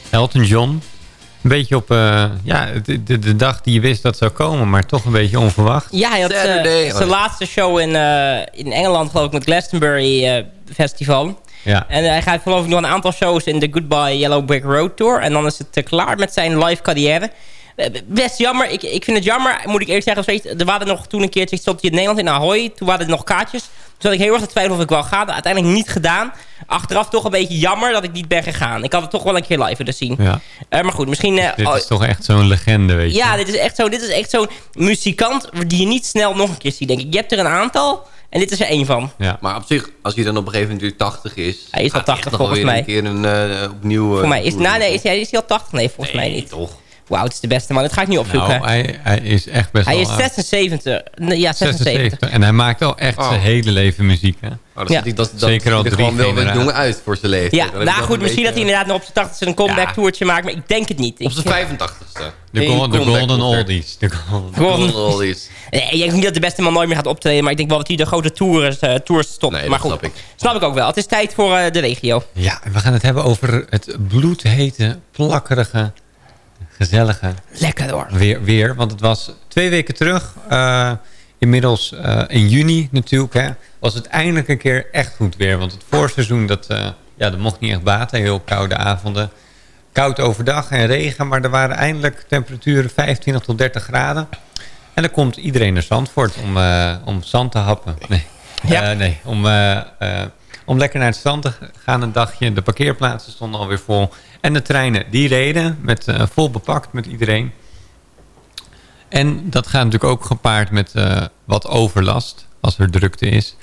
[SPEAKER 8] Elton John. Een beetje op eh, ja, de, de, de, dag die je wist dat zou komen, maar toch een beetje onverwacht.
[SPEAKER 9] Ja, hij had eh, zijn laatste show in, eh, in Engeland, geloof ik, met Glastonbury Festival.
[SPEAKER 8] Ja.
[SPEAKER 9] En hij gaat geloof ik nog een aantal shows in de Goodbye Yellow Brick Road Tour. En dan is het klaar met zijn live carrière. Best jammer. Ik, ik vind het jammer, moet ik eerlijk zeggen. Er waren nog toen een keertje, stond hij in Nederland in Ahoy. Toen waren er nog kaartjes zat ik heel erg te twijfelen of ik wel ga. Uiteindelijk niet gedaan. Achteraf toch een beetje jammer dat ik niet ben gegaan. Ik had het toch wel een keer live willen zien.
[SPEAKER 8] Ja.
[SPEAKER 9] Eh, maar goed, misschien... eh,
[SPEAKER 8] Dit
[SPEAKER 9] oh,
[SPEAKER 8] is toch echt zo'n legende, weet je.
[SPEAKER 9] ja, dit is echt zo. Dit is echt zo'n muzikant die je niet snel nog een keer ziet, denk ik. Je hebt er een aantal en dit is er één van.
[SPEAKER 8] Ja.
[SPEAKER 10] Maar op zich, als hij dan op een gegeven moment weer 80 is...
[SPEAKER 9] Hij is al
[SPEAKER 10] gaat hij
[SPEAKER 9] 80
[SPEAKER 10] echt nog
[SPEAKER 9] volgens
[SPEAKER 10] wel
[SPEAKER 9] mij.
[SPEAKER 10] weer een keer een eh, opnieuw... eh,
[SPEAKER 9] Voor mij is, nou, nee, is, hij, is hij al 80? Nee, volgens mij niet.
[SPEAKER 10] toch?
[SPEAKER 9] Wauw, het is de beste man. Dat ga ik niet opzoeken.
[SPEAKER 8] Nou, hij, hij is echt best
[SPEAKER 9] hij
[SPEAKER 8] wel
[SPEAKER 9] is
[SPEAKER 8] oud.
[SPEAKER 9] 76. Nee, Ja, 76.
[SPEAKER 8] 76. En hij maakt al echt
[SPEAKER 10] Oh.
[SPEAKER 8] zijn hele leven muziek, hè?
[SPEAKER 10] Oh, dan
[SPEAKER 9] Ja.
[SPEAKER 10] dat, dat
[SPEAKER 8] Zeker al
[SPEAKER 10] ziet er
[SPEAKER 8] drie
[SPEAKER 10] gewoon wel
[SPEAKER 8] generaties.
[SPEAKER 10] jongen uit voor zijn leven.
[SPEAKER 9] Ja, nou goed, misschien dat hij inderdaad nog op zijn 80 een comeback
[SPEAKER 8] Ja.
[SPEAKER 9] toertje maakt. Maar ik denk het niet.
[SPEAKER 10] Op zijn 85ste.
[SPEAKER 8] De,
[SPEAKER 10] Eén
[SPEAKER 8] gol- de
[SPEAKER 10] comeback
[SPEAKER 8] Golden. Oldies. De golden.
[SPEAKER 10] Oldies.
[SPEAKER 9] Nee, ik denk niet dat de beste man nooit meer gaat optreden. Maar ik denk wel dat hij de grote tours, eh, tours stopt.
[SPEAKER 10] Nee,
[SPEAKER 9] maar
[SPEAKER 10] dat
[SPEAKER 9] goed,
[SPEAKER 10] snap ik.
[SPEAKER 9] snap ik ook wel. Het is tijd voor eh, de regio.
[SPEAKER 8] Ja, en we gaan het hebben over het bloedhete, plakkerige, gezellige
[SPEAKER 9] Lekker door.
[SPEAKER 8] weer. weer want het was twee weken terug, eh, inmiddels eh, in juni natuurlijk, hè, was het eindelijk een keer echt goed weer. Want het voorseizoen, dat, eh, ja, dat mocht niet echt baten. Heel koude avonden. Koud overdag en regen, maar er waren eindelijk temperaturen 25 tot 30 graden. En dan komt iedereen naar Zandvoort om, om zand te happen. Nee,
[SPEAKER 9] Ja.
[SPEAKER 8] Nee om, om lekker naar het strand te gaan een dagje. De parkeerplaatsen stonden alweer vol. En de treinen, die reden met, eh, vol bepakt met iedereen. En dat gaat natuurlijk ook gepaard met eh, wat overlast als er drukte is.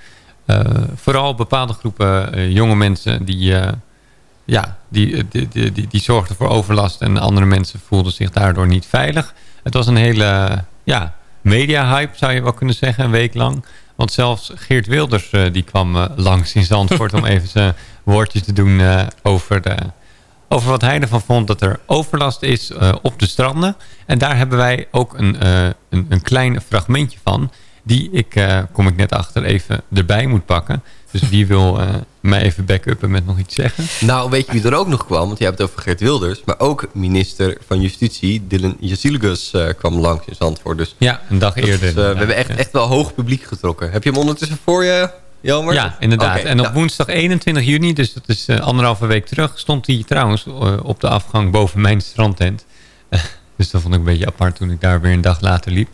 [SPEAKER 8] Eh, vooral bepaalde groepen jonge mensen die, ja, die, die, die, die, die zorgden voor overlast. En andere mensen voelden zich daardoor niet veilig. Het was een hele ja, media-hype zou je wel kunnen zeggen, een week lang. Want zelfs Geert Wilders eh, die kwam eh, langs in Zandvoort om even zijn woordjes te doen eh, over, de, over wat hij ervan vond dat er overlast is op de stranden. En daar hebben wij ook een, een, een klein fragmentje van. Die ik, kom ik net achter, even erbij moet pakken. Dus wie wil mij even backuppen met nog iets zeggen?
[SPEAKER 10] Nou, weet je wie er ook nog kwam? Want je hebt het over Geert Wilders. Maar ook minister van Justitie, Dylan Jezilgus, eh kwam langs in Zandvoort. Dus
[SPEAKER 8] Ja, een dag
[SPEAKER 10] dat is,
[SPEAKER 8] eerder.
[SPEAKER 10] eh, we hebben echt, echt wel hoog publiek getrokken. Heb je hem ondertussen voor je, Jelmer?
[SPEAKER 8] Ja, inderdaad. En op
[SPEAKER 10] ja.
[SPEAKER 8] woensdag 21 juni, dus dat is eh, anderhalve week terug... stond hij trouwens op de afgang boven mijn strandtent. dus dat vond ik een beetje apart toen ik daar weer een dag later liep.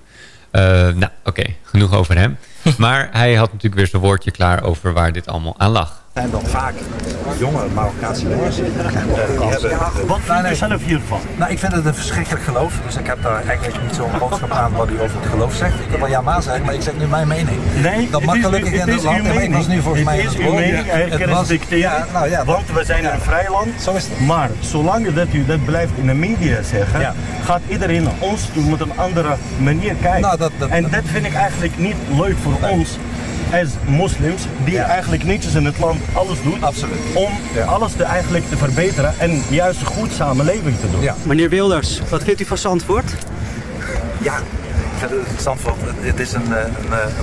[SPEAKER 8] Nou, oké, genoeg over hem. maar hij had natuurlijk weer zijn woordje klaar over waar dit allemaal aan lag.
[SPEAKER 12] Zijn dan vaak jonge Marokkaanse jongens. En, eh, die hebben, wat vind je zelf hiervan? Nou, ik vind het een verschrikkelijk geloof. Dus ik heb daar eigenlijk niet zo'n boodschap aan wat u over het geloof zegt. Ik wil wel ja maar zeggen, maar ik zeg nu mijn mening.
[SPEAKER 13] Nee,
[SPEAKER 12] dat mag gelukkig in het land. En ik was nu volgens mij
[SPEAKER 13] is
[SPEAKER 12] het
[SPEAKER 13] uw mening, respecteren.
[SPEAKER 12] Nou ja,
[SPEAKER 13] want we zijn een vrij land.
[SPEAKER 12] Zo is het.
[SPEAKER 13] Maar zolang dat u dat blijft in de media zeggen, gaat iedereen ons toe met een andere manier kijken.
[SPEAKER 12] Nou,
[SPEAKER 13] en dat vind ik eigenlijk niet leuk voor ons als moslims, die eigenlijk netjes in het land alles doen om alles te, eigenlijk te verbeteren en juist een goed samenleving te doen.
[SPEAKER 14] Meneer Wilders, wat vindt u van Zandvoort?
[SPEAKER 12] Ja, Zandvoort, het is een, eh, eh,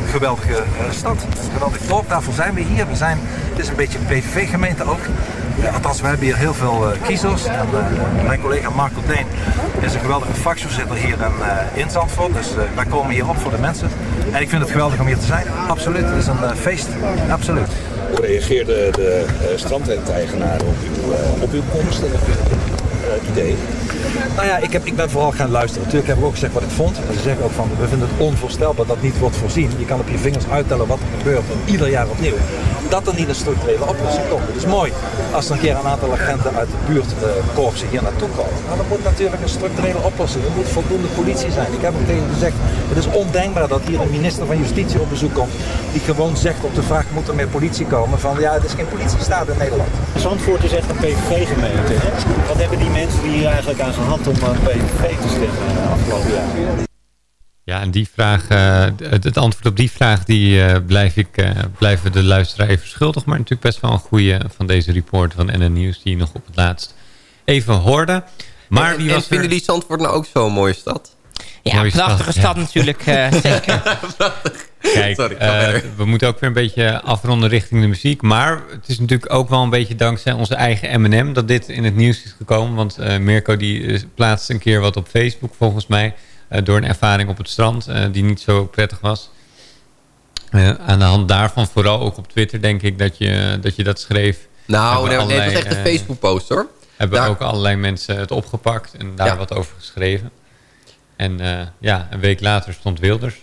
[SPEAKER 12] een geweldige eh, stad. Een geweldig dorp, daarvoor zijn we hier. We zijn, het is een beetje een PVV-gemeente ook. Ja, althans, we hebben hier heel veel kiezers. Mijn collega Marco Deen is een geweldige fractievoorzitter hier in, in Zandvoort. Dus wij komen hier op voor de mensen. En ik vind het geweldig om hier te zijn. Absoluut, het is een feest. Absoluut.
[SPEAKER 15] Hoe reageerde de strandtent-eigenaar op uw, op uw komst idee?
[SPEAKER 12] Nou ja, ik, heb, ik ben vooral gaan luisteren. Natuurlijk heb ik ook gezegd wat ik vond. Ze zeggen ook van, we vinden het onvoorstelbaar dat niet wordt voorzien. Je kan op je vingers uittellen wat er gebeurt en ieder jaar opnieuw. Dat er niet een structurele oplossing komt. Het is mooi als er een keer een aantal agenten uit de buurtkorpsen hier naartoe komen. Maar er moet natuurlijk een structurele oplossing. Er moet voldoende politie zijn. Ik heb ook tegen gezegd, het is ondenkbaar dat hier een minister van Justitie op bezoek komt. Die gewoon zegt op de vraag, moet er meer politie komen? Van ja, het is geen politiestaat in Nederland.
[SPEAKER 14] Zandvoort is echt een PVV-gemeente. Wat hebben die mensen die hier eigenlijk aan gehad om aan PVV te stemmen uh, afgelopen jaar?
[SPEAKER 8] Ja, en die vraag, uh, het, het, antwoord op die vraag, die uh, blijf ik, uh, blijven de luisteraar even schuldig. Maar natuurlijk best wel een goede van deze report van NN Nieuws, die je nog op het laatst even hoorde. Maar
[SPEAKER 10] en,
[SPEAKER 8] wie
[SPEAKER 10] en
[SPEAKER 8] was
[SPEAKER 10] vinden
[SPEAKER 8] er...
[SPEAKER 10] die Zandvoort nou ook zo'n mooie stad?
[SPEAKER 9] Ja,
[SPEAKER 8] Mooie
[SPEAKER 9] prachtige
[SPEAKER 8] stad,
[SPEAKER 9] stad,
[SPEAKER 8] ja.
[SPEAKER 9] natuurlijk, zeker.
[SPEAKER 8] Kijk,
[SPEAKER 10] Sorry,
[SPEAKER 8] uh, we moeten ook weer een beetje afronden richting de muziek. Maar het is natuurlijk ook wel een beetje dankzij onze eigen M&M dat dit in het nieuws is gekomen. Want uh, Mirko die plaatste een keer wat op Facebook volgens mij. Uh, door een ervaring op het strand die niet zo prettig was. aan de hand daarvan, vooral ook op Twitter denk ik dat je dat, je dat schreef.
[SPEAKER 10] Nou, nee, allerlei, het was echt een Facebook post hoor.
[SPEAKER 8] Hebben
[SPEAKER 10] daar...
[SPEAKER 8] ook allerlei mensen het opgepakt en daar ja. wat over geschreven. En ja, een week later stond Wilders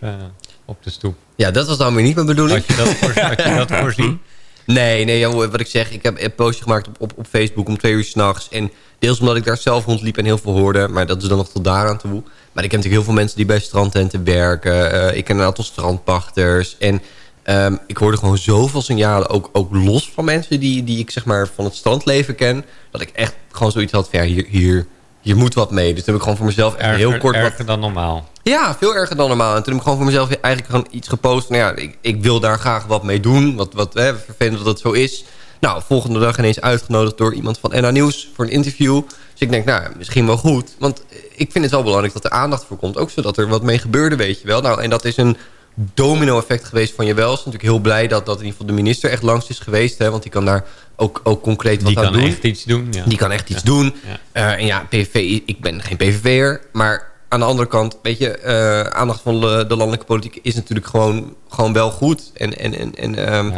[SPEAKER 8] op de stoep.
[SPEAKER 10] Ja, dat was dan weer niet mijn bedoeling.
[SPEAKER 8] Had je dat, voor, had je dat voorzien?
[SPEAKER 10] Nee, nee, wat ik zeg, ik heb een postje gemaakt op, op, op Facebook om twee uur s'nachts. En deels omdat ik daar zelf rondliep en heel veel hoorde. Maar dat is dan nog tot daaraan toe. Maar ik ken natuurlijk heel veel mensen die bij strandtenten werken. Eh, ik ken een aantal strandpachters. En ehm, ik hoorde gewoon zoveel signalen, ook, ook los van mensen die, die ik zeg maar van het strandleven ken. Dat ik echt gewoon zoiets had van, ja, hier, hier, hier moet wat mee. Dus toen heb ik gewoon voor mezelf echt
[SPEAKER 8] Erger,
[SPEAKER 10] heel kort... wat-
[SPEAKER 8] erger dan normaal.
[SPEAKER 10] Ja, veel erger dan normaal. En toen heb ik gewoon voor mezelf eigenlijk gewoon iets gepost. Nou ja, ik, ik wil daar graag wat mee doen. Wat, wat hè, vervelend dat dat zo is. Nou, volgende dag ineens uitgenodigd door iemand van NA Nieuws voor een interview. Dus ik denk, nou, misschien wel goed. Want ik vind het wel belangrijk dat er aandacht voor komt. Ook zodat er wat mee gebeurde, weet je wel. Nou, en dat is een domino-effect geweest van Jawel. Ik is natuurlijk heel blij dat, dat in ieder geval de minister echt langs is geweest. Hè, want die kan daar ook, ook concreet wat
[SPEAKER 8] Die
[SPEAKER 10] aan
[SPEAKER 8] kan
[SPEAKER 10] doen.
[SPEAKER 8] echt iets doen. Ja.
[SPEAKER 10] Die kan echt iets doen. Eh, en ja, PVV, ik ben geen PVV'er. Maar aan de andere kant, weet je, eh, aandacht van de, de landelijke politiek is natuurlijk gewoon, gewoon wel goed. En, en, en, en ehm,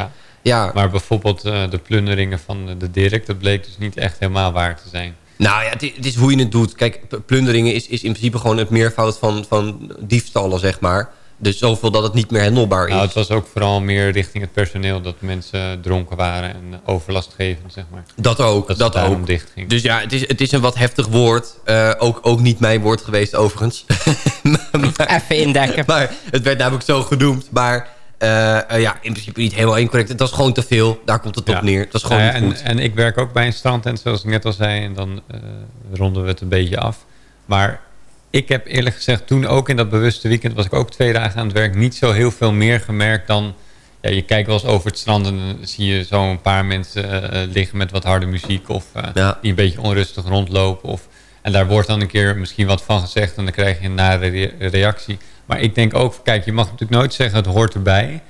[SPEAKER 10] ja.
[SPEAKER 8] Maar bijvoorbeeld eh, de plunderingen van de- Dirk... dat bleek dus niet echt helemaal waar te zijn.
[SPEAKER 10] Nou ja, het is, het is hoe je het doet. Kijk, plunderingen is, is in principe gewoon het meervoud van, van diefstallen, zeg maar. Dus zoveel dat het niet meer handelbaar is.
[SPEAKER 8] Nou, het was ook vooral meer richting het personeel... dat mensen dronken waren en overlastgevend, zeg maar.
[SPEAKER 10] Dat ook,
[SPEAKER 8] Dat,
[SPEAKER 10] dat ook.
[SPEAKER 8] dicht ging.
[SPEAKER 10] Dus ja, het is, het is een wat heftig woord. Eh, ook, ook niet mijn woord geweest, overigens.
[SPEAKER 9] Even indekken.
[SPEAKER 10] maar het werd namelijk zo genoemd. Maar eh, eh, ja, in principe niet helemaal incorrect. Het was gewoon te veel. Daar komt het op neer. Het was gewoon
[SPEAKER 8] Nou ja,
[SPEAKER 10] niet
[SPEAKER 8] en,
[SPEAKER 10] goed.
[SPEAKER 8] en ik werk ook bij een strandtent, zoals ik net al zei. En dan eh, ronden we het een beetje af. Maar ik heb eerlijk gezegd, toen ook in dat bewuste weekend... was ik ook twee dagen aan het werk. Niet zo heel veel meer gemerkt dan... Ja, je kijkt wel eens over het strand en dan zie je zo een paar mensen eh, liggen met wat harde muziek. Of eh, die een beetje onrustig rondlopen. Of, en daar wordt dan een keer misschien wat van gezegd en dan krijg je een nare re- reactie. Maar ik denk ook, kijk, je mag natuurlijk nooit zeggen het hoort erbij.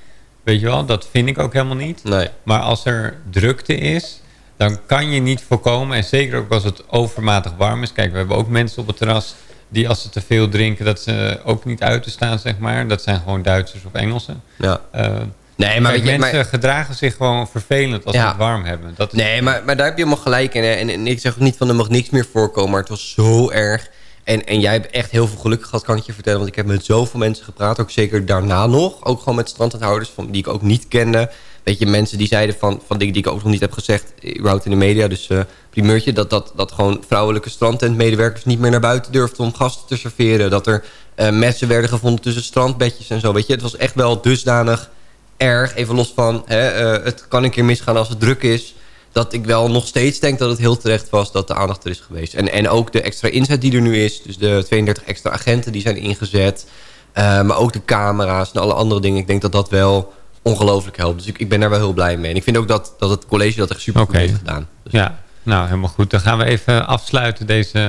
[SPEAKER 8] Weet je wel, dat vind ik ook helemaal niet.
[SPEAKER 10] Nee.
[SPEAKER 8] Maar als er drukte is, dan kan je niet voorkomen. En zeker ook als het overmatig warm is. Kijk, we hebben ook mensen op het terras die als ze te veel drinken, dat ze ook niet uit te staan, zeg maar. Dat zijn gewoon Duitsers of Engelsen.
[SPEAKER 10] Ja.
[SPEAKER 8] Eh,
[SPEAKER 10] Nee, maar
[SPEAKER 8] kijk,
[SPEAKER 10] je,
[SPEAKER 8] mensen
[SPEAKER 10] maar-
[SPEAKER 8] gedragen zich gewoon vervelend als
[SPEAKER 10] Ja.
[SPEAKER 8] ze het warm hebben. Dat is
[SPEAKER 10] Nee, maar, maar daar heb je helemaal gelijk in. hè. En, en ik zeg ook niet van er mag niks meer voorkomen. Maar het was zo erg. En, en jij hebt echt heel veel geluk gehad, kan ik je vertellen. Want ik heb met zoveel mensen gepraat. Ook zeker daarna nog. Ook gewoon met strandhouders van, die ik ook niet kende. Weet je, mensen die zeiden van, van dingen die ik ook nog niet heb gezegd. eh, überhaupt in de media. Dus eh primeurtje. Dat, dat, dat gewoon vrouwelijke strandtentmedewerkers niet meer naar buiten durfden om gasten te serveren. Dat er eh messen werden gevonden tussen strandbedjes en zo. Weet je, het was echt wel dusdanig erg. Even los van, hè, het kan een keer misgaan als het druk is dat ik wel nog steeds denk dat het heel terecht was dat de aandacht er is geweest. En, en ook de extra inzet die er nu is. Dus de 32 extra agenten die zijn ingezet. maar ook de camera's en alle andere dingen. Ik denk dat dat wel ongelooflijk helpt. Dus ik, ik ben daar wel heel blij mee. En ik vind ook dat, dat het college dat echt super goed heeft gedaan.
[SPEAKER 8] Ja, nou helemaal goed. Dan gaan we even afsluiten deze...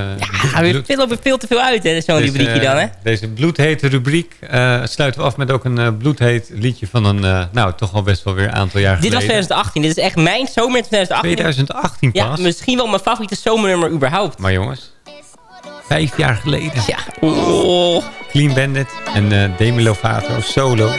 [SPEAKER 9] Ja, we veel, veel te veel uit, hè, zo'n
[SPEAKER 8] Deze,
[SPEAKER 9] rubriekje dan, hè?
[SPEAKER 8] Deze bloedhete rubriek eh, sluiten we af met ook een eh, bloedheet liedje van een, eh, nou toch wel best wel weer een aantal jaar
[SPEAKER 9] Dit was
[SPEAKER 8] geleden.
[SPEAKER 9] 2018. Dit is echt mijn zomer 2018.
[SPEAKER 8] 2018
[SPEAKER 9] Ja,
[SPEAKER 8] pas.
[SPEAKER 9] misschien wel mijn favoriete zomernummer überhaupt.
[SPEAKER 8] Maar jongens, vijf jaar geleden.
[SPEAKER 9] Ja. Oh.
[SPEAKER 8] Clean Bandit en eh Demi Lovato solo.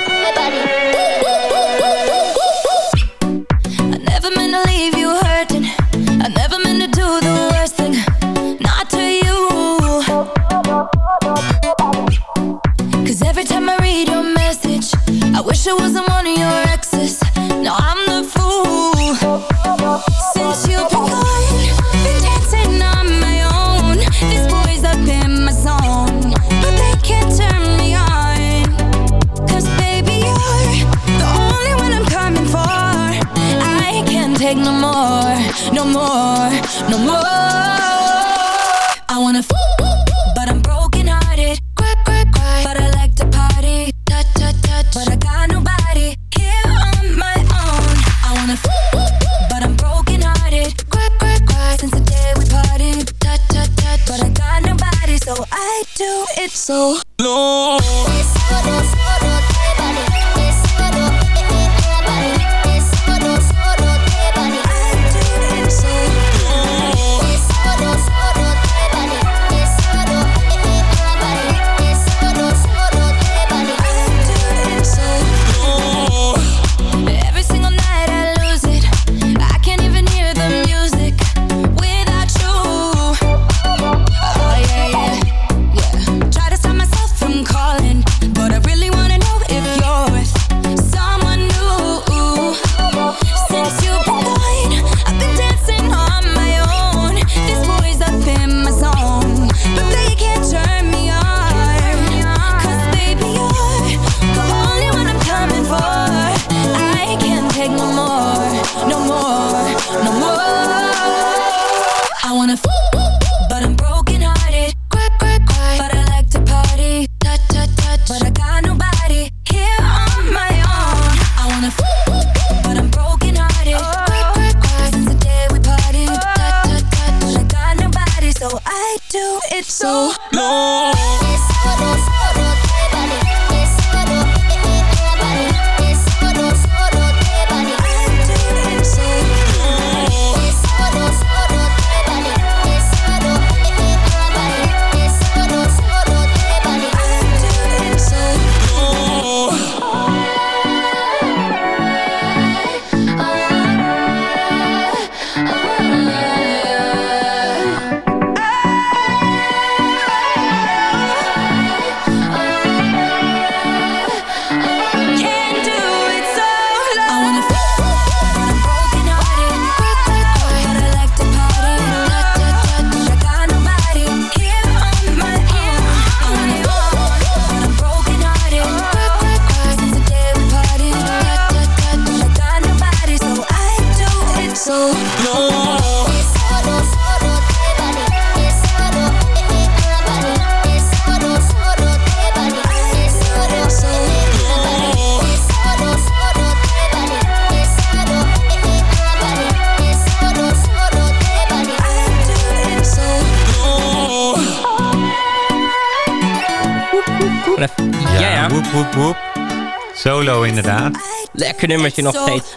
[SPEAKER 16] Every time I read your message, I wish I wasn't one of your exes. Now I'm the fool. Since you've been gone, been dancing on my own. These boys up in my zone, but they can't turn me on. Cause baby, you're the only one I'm coming for. I can't take no more, no more, no more. So I do it so low.
[SPEAKER 8] Inderdaad.
[SPEAKER 9] Lekker nummertje nog steeds.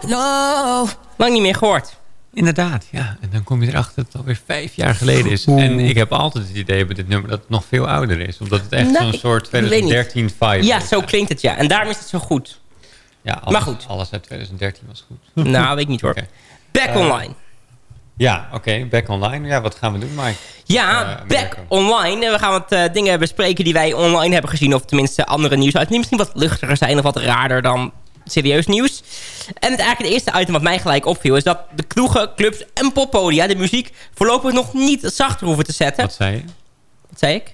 [SPEAKER 9] Lang niet meer gehoord.
[SPEAKER 8] Inderdaad, ja. En dan kom je erachter dat het alweer vijf jaar geleden is. En ik heb altijd het idee bij dit nummer dat het nog veel ouder is. Omdat het echt
[SPEAKER 9] Nou,
[SPEAKER 8] zo'n soort
[SPEAKER 9] weet niet.
[SPEAKER 8] 2013 vibe
[SPEAKER 9] Ja,
[SPEAKER 8] is.
[SPEAKER 9] zo klinkt het, ja. En daarom is het zo goed.
[SPEAKER 8] Ja, alles,
[SPEAKER 9] Maar goed.
[SPEAKER 8] Alles uit 2013 was goed.
[SPEAKER 9] Nou, weet ik niet hoor. Back
[SPEAKER 8] Eh,
[SPEAKER 9] online.
[SPEAKER 8] Ja, oké. back online. Ja, wat gaan we doen, Mike?
[SPEAKER 9] Ja,
[SPEAKER 8] Eh,
[SPEAKER 9] back online. En we gaan wat eh, dingen bespreken die wij online hebben gezien. Of tenminste andere nieuws uit. Die misschien wat luchtiger zijn of wat raarder dan serieus nieuws. En het eigenlijk het eerste item wat mij gelijk opviel... is dat de kroegen, clubs en poppodia de muziek voorlopig nog niet zachter hoeven te zetten.
[SPEAKER 8] Wat zei je?
[SPEAKER 9] Wat zei ik?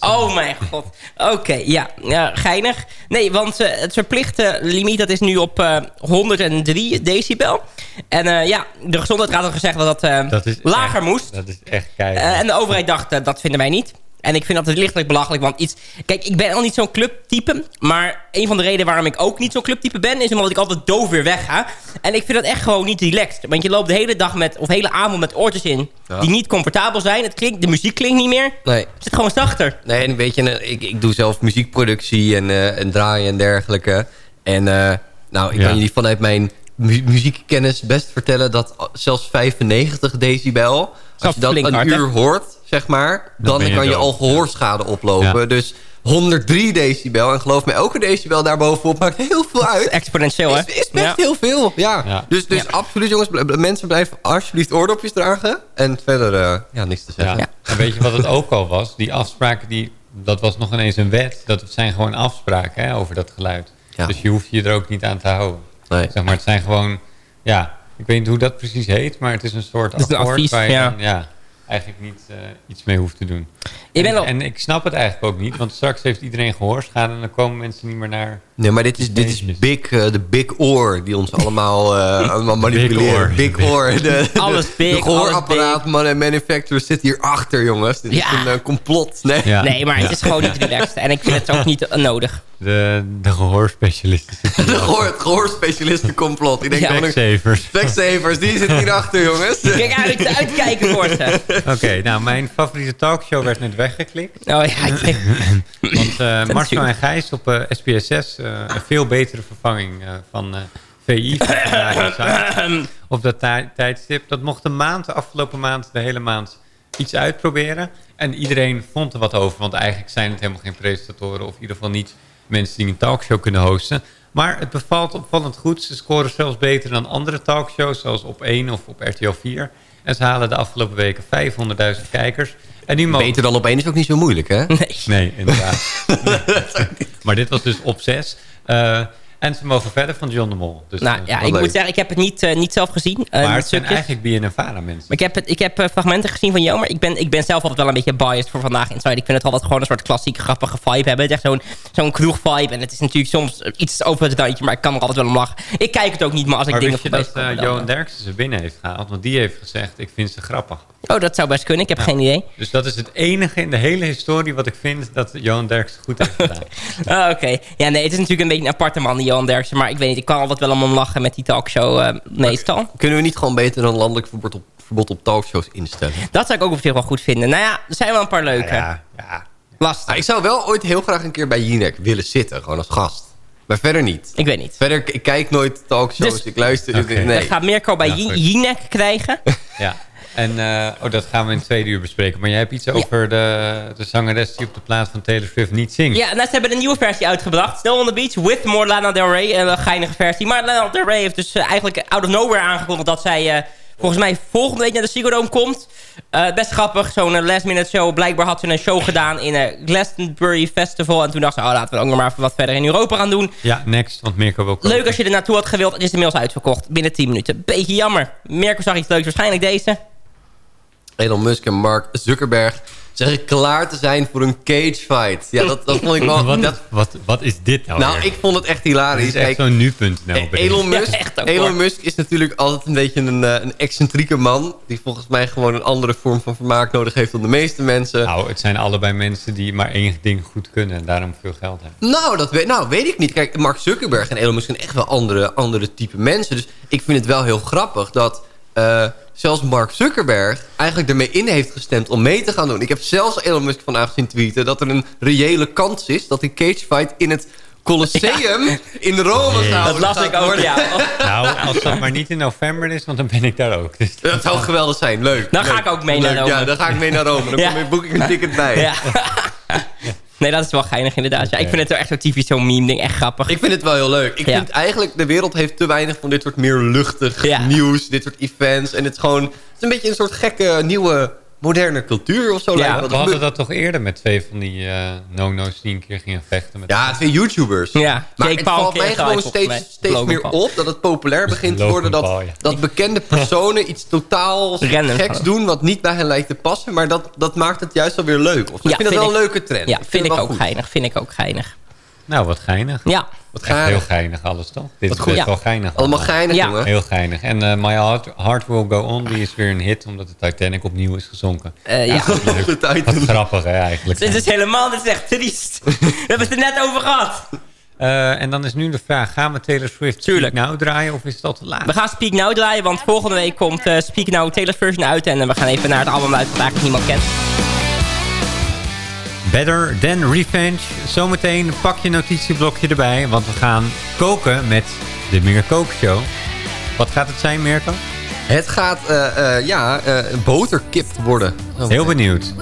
[SPEAKER 9] Oh mijn god. Oké, ja. ja. Geinig. Nee, want eh, het verplichte limiet dat is nu op eh, 103 decibel. En eh, ja, de gezondheidsraad had gezegd dat dat, eh, lager
[SPEAKER 8] echt-
[SPEAKER 9] moest.
[SPEAKER 8] Dat is echt keihard.
[SPEAKER 9] Eh, en de overheid dacht, eh, dat vinden wij niet. En ik vind dat het lichtelijk belachelijk. Want iets... Kijk, ik ben al niet zo'n clubtype. Maar een van de redenen waarom ik ook niet zo'n clubtype ben... is omdat ik altijd doof weer wegga. En ik vind dat echt gewoon niet relaxed. Want je loopt de hele dag met... of hele avond met oortjes in...
[SPEAKER 10] Ja.
[SPEAKER 9] die niet comfortabel zijn. Het klinkt, de muziek klinkt niet meer.
[SPEAKER 10] Nee.
[SPEAKER 9] Het zit gewoon zachter.
[SPEAKER 10] Nee, en weet je, eh, ik, ik doe zelf muziekproductie en, eh, en draaien en dergelijke. En eh, nou, ik
[SPEAKER 8] Ja.
[SPEAKER 10] kan jullie vanuit mijn mu muziekkennis best vertellen... dat zelfs 95 decibel, als je dat een
[SPEAKER 9] hard, hè?
[SPEAKER 10] uur hoort, zeg maar... dan,
[SPEAKER 8] je
[SPEAKER 10] kan je al gehoorschade oplopen.
[SPEAKER 8] Ja.
[SPEAKER 10] Dus 103 decibel, en geloof me, elke decibel daarbovenop maakt heel veel uit.
[SPEAKER 9] Exponentieel, hè?
[SPEAKER 10] Is, is best
[SPEAKER 9] Ja.
[SPEAKER 10] heel veel, ja.
[SPEAKER 8] Ja.
[SPEAKER 10] Dus, dus absoluut, jongens, mensen blijven alsjeblieft oordopjes dragen. En verder, eh, ja, niks te zeggen.
[SPEAKER 8] Ja. En weet je wat het ook al was? Die afspraken, die, dat was nog ineens een wet. Dat zijn gewoon afspraken hè, over dat geluid.
[SPEAKER 10] Ja.
[SPEAKER 8] Dus je hoeft je er ook niet aan te houden.
[SPEAKER 10] Nee.
[SPEAKER 8] Zeg maar, het zijn gewoon... Ja, ik weet niet hoe dat precies heet, maar het is een soort
[SPEAKER 9] Het is een
[SPEAKER 8] akkoord
[SPEAKER 9] advies, ja.
[SPEAKER 8] Eigenlijk niet eh, iets mee hoeft te doen.
[SPEAKER 9] Je
[SPEAKER 8] en,
[SPEAKER 9] al-
[SPEAKER 8] en ik snap het eigenlijk ook niet, want straks heeft iedereen gehoorschade en dan komen mensen niet meer naar...
[SPEAKER 10] Nee, maar dit is, dit is big, eh, de big oor die ons allemaal, eh, manipuleren.
[SPEAKER 8] oor.
[SPEAKER 10] Big oor. De, de,
[SPEAKER 9] Alles big,
[SPEAKER 10] De gehoorapparaat man- manufacturer zit hierachter, jongens. Dit
[SPEAKER 9] Ja.
[SPEAKER 10] is een complot. Nee.
[SPEAKER 8] Ja.
[SPEAKER 9] Nee, maar het is gewoon niet relaxed. En ik vind het ook niet nodig.
[SPEAKER 8] De, de gehoorspecialisten
[SPEAKER 10] De
[SPEAKER 8] hier
[SPEAKER 10] gehoor, het gehoorspecialistencomplot. Ik denk
[SPEAKER 9] Ja.
[SPEAKER 8] Specsavers.
[SPEAKER 10] Specsavers, die zit hierachter, jongens.
[SPEAKER 9] Kijk eigenlijk te uitkijken voor ze.
[SPEAKER 8] Oké, nou, mijn favoriete talkshow werd net weggeklikt.
[SPEAKER 9] Oh ja, ik denk...
[SPEAKER 8] Want eh Marcel en Gijs op eh SBS6, eh, een veel betere vervanging eh, van eh, VI. van op dat tij- tijdstip. Dat mocht een maand, de afgelopen maand, de hele maand, iets uitproberen. En iedereen vond er wat over, want eigenlijk zijn het helemaal geen presentatoren... of in ieder geval niet mensen die een talkshow kunnen hosten. Maar het bevalt opvallend goed. Ze scoren zelfs beter dan andere talkshows, zoals op 1 of op RTL 4. En ze halen de afgelopen weken 500.000 kijkers. En nu mogen...
[SPEAKER 10] Beter dan op één is ook niet zo moeilijk, hè?
[SPEAKER 9] Nee.
[SPEAKER 8] Nee, inderdaad. maar dit was dus op 6. En ze mogen verder van John de Mol. Dus,
[SPEAKER 9] Nou
[SPEAKER 8] eh,
[SPEAKER 9] ja, ik
[SPEAKER 8] leuk.
[SPEAKER 9] moet zeggen, ik heb het niet, eh, niet zelf gezien. eh,
[SPEAKER 8] maar het zijn eigenlijk BNNVARA mensen.
[SPEAKER 9] Maar ik heb, het, ik heb fragmenten gezien van jou, maar ik ben, ik ben zelf altijd wel een beetje biased voor Vandaag Inside. Ik vind het wat gewoon een soort klassieke grappige vibe hebben. Het is echt zo'n zo'n kroeg-vibe. En het is natuurlijk soms iets over het randje, maar ik kan er altijd wel om lachen. Ik kijk het ook niet, maar als ik
[SPEAKER 8] maar
[SPEAKER 9] dingen
[SPEAKER 8] wist je dat Johan Derksen ze binnen heeft gehaald? Want die heeft gezegd, ik vind ze grappig.
[SPEAKER 9] Oh, dat zou best kunnen. Ik heb geen idee.
[SPEAKER 8] Dus dat is het enige in de hele historie wat ik vind dat Johan Derksen goed heeft gedaan.
[SPEAKER 9] Ah, Oké. Ja, nee, het is natuurlijk een beetje een aparte man, die Johan Derksen. Maar ik weet niet, ik kan altijd wel om hem lachen met die talkshow eh, meestal.
[SPEAKER 10] Kunnen we niet gewoon beter een landelijk verbod op, verbod op talkshows instellen?
[SPEAKER 9] Dat zou ik ook op zich wel goed vinden. Nou ja, er zijn wel een paar leuke.
[SPEAKER 10] Ja, Lastig. Nou, ik zou wel ooit heel graag een keer bij Jinek willen zitten, gewoon als gast. Maar verder niet.
[SPEAKER 9] Ik weet niet.
[SPEAKER 10] Verder, ik kijk nooit talkshows,
[SPEAKER 9] Dus-
[SPEAKER 10] ik luister...
[SPEAKER 8] Oké.
[SPEAKER 10] Nee.
[SPEAKER 9] Dan gaat Mirko bij
[SPEAKER 8] Ja.
[SPEAKER 9] Jinek krijgen.
[SPEAKER 8] Ja. En eh, oh, dat gaan we in het tweede uur bespreken. Maar jij hebt iets over de, de zangeres die op de plaat van Taylor Swift niet zingt.
[SPEAKER 9] Ja, nou, ze hebben een nieuwe versie uitgebracht. Snow on the Beach with more Lana Del Rey. Een geinige versie. Maar Lana Del Rey heeft dus eh, eigenlijk out of nowhere aangekondigd... dat zij eh, volgens mij volgende week naar de Ziggo Dome komt. Eh, best grappig, zo'n eh, last minute show. Blijkbaar had ze een show gedaan in een Glastonbury Festival. En toen dacht ze, oh, laten we ook nog maar wat verder in Europa gaan doen.
[SPEAKER 8] Ja, next, want Mirko wil
[SPEAKER 9] Leuk als je er naartoe had gewild. Het is inmiddels uitverkocht binnen 10 minuten. Beetje jammer. Mirko zag iets leuks. Waarschijnlijk deze.
[SPEAKER 10] Elon Musk en Mark Zuckerberg zeggen klaar te zijn voor een cage fight. Ja, dat, dat vond ik wel...
[SPEAKER 8] wat,
[SPEAKER 10] dat,
[SPEAKER 8] wat, wat is dit nou
[SPEAKER 10] nou,
[SPEAKER 8] weer?
[SPEAKER 10] ik vond het echt hilarisch.
[SPEAKER 8] is echt zo'n nu.nl. bericht.
[SPEAKER 10] Elon Musk,
[SPEAKER 9] Ja,
[SPEAKER 10] Elon. Musk is natuurlijk altijd een beetje een, eh, een excentrieke man... die volgens mij gewoon een andere vorm van vermaak nodig heeft dan de meeste mensen.
[SPEAKER 8] Nou, het zijn allebei mensen die maar één ding goed kunnen en daarom veel geld hebben.
[SPEAKER 10] Nou, dat weet, nou, weet ik niet. Kijk, Mark Zuckerberg en Elon Musk zijn echt wel andere, andere type mensen. Dus ik vind het wel heel grappig dat eh, zelfs Mark Zuckerberg eigenlijk ermee in heeft gestemd om mee te gaan doen. Ik heb zelfs Elon Musk vandaag zien tweeten dat er een reële kans is dat die cagefight in het Colosseum in Rome gehouden
[SPEAKER 9] Dat las
[SPEAKER 10] gaat
[SPEAKER 9] ik ook, ja.
[SPEAKER 8] Nou, als dat maar niet in november is, want dan ben ik daar ook. Dus
[SPEAKER 10] Dat zou geweldig zijn. Leuk.
[SPEAKER 9] Dan ga ik ook mee naar. Rome.
[SPEAKER 10] Ja, dan ga ik mee naar Rome. Dan
[SPEAKER 9] Ja.
[SPEAKER 10] kom ik, boek ik een ticket bij.
[SPEAKER 9] Ja. Nee, dat is wel geinig inderdaad. Ja, ik vind het wel echt zo typisch zo'n meme ding. Echt grappig.
[SPEAKER 10] Ik vind het wel heel leuk. Ik
[SPEAKER 9] Ja.
[SPEAKER 10] vind eigenlijk, de wereld heeft te weinig van dit soort meer luchtig
[SPEAKER 9] Ja.
[SPEAKER 10] nieuws. Dit soort events. En het is gewoon, het is een beetje een soort gekke, nieuwe, moderne cultuur of zo.
[SPEAKER 9] Ja,
[SPEAKER 8] we
[SPEAKER 10] dat.
[SPEAKER 8] hadden dat toch eerder met twee van die eh no-no's die een keer gingen vechten. Met
[SPEAKER 10] Ja, twee YouTubers.
[SPEAKER 9] Ja,
[SPEAKER 10] maar
[SPEAKER 9] Jake
[SPEAKER 10] het
[SPEAKER 9] Paul
[SPEAKER 10] valt mij gewoon steeds, steeds meer
[SPEAKER 9] Paul.
[SPEAKER 10] op dat het populair begint te worden. Dat,
[SPEAKER 8] Paul, ja.
[SPEAKER 10] dat bekende personen iets totaal geks
[SPEAKER 9] gewoon.
[SPEAKER 10] doen wat niet bij hen lijkt te passen. Maar dat, dat maakt het juist alweer leuk. Of, ik vind het wel een leuke trend.
[SPEAKER 9] Ja, vind ik ook
[SPEAKER 10] goed.
[SPEAKER 9] geinig. Vind ik ook geinig.
[SPEAKER 8] Nou, wat geinig.
[SPEAKER 9] Ja.
[SPEAKER 10] Wat
[SPEAKER 8] Echt heel
[SPEAKER 10] geinig.
[SPEAKER 8] geinig alles, toch? Dit
[SPEAKER 10] Wat
[SPEAKER 8] is
[SPEAKER 10] goed.
[SPEAKER 8] best
[SPEAKER 9] Ja.
[SPEAKER 8] wel geinig.
[SPEAKER 10] Allemaal geinig,
[SPEAKER 9] Ja.
[SPEAKER 10] jongen.
[SPEAKER 8] Heel geinig. En eh, My Heart, Heart Will Go On, die is weer een hit... omdat de Titanic opnieuw is gezonken.
[SPEAKER 9] Eh, ja.
[SPEAKER 10] Tijd.
[SPEAKER 8] Wat grappig, hè, eigenlijk.
[SPEAKER 9] Dit is helemaal, dit is echt triest. We hebben het er net over gehad.
[SPEAKER 8] Eh, en dan is nu de vraag, gaan we Taylor Swift
[SPEAKER 9] Tuurlijk.
[SPEAKER 8] nou draaien of is al te laat?
[SPEAKER 9] We gaan Speak Now draaien, want volgende week komt eh, Speak Now Taylor's version uit. En we gaan even naar het album luisteren dat eigenlijk niemand kent.
[SPEAKER 8] Better Than Revenge. Zometeen pak je notitieblokje erbij, want we gaan koken met de Meer Kook Show. Wat gaat het zijn, Mirko?
[SPEAKER 10] Het gaat, eh, eh, ja, eh boterkip worden.
[SPEAKER 8] Heel benieuwd.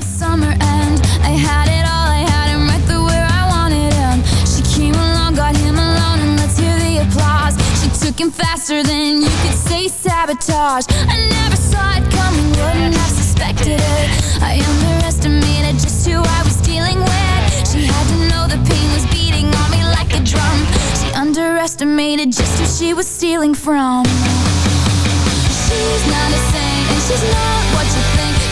[SPEAKER 17] Faster than you could say sabotage. I never saw it coming, wouldn't have suspected it. I underestimated just who I was dealing with. She had to know the pain was beating on me like a drum. She underestimated just who she was stealing from. She's not a saint and she's not what you think.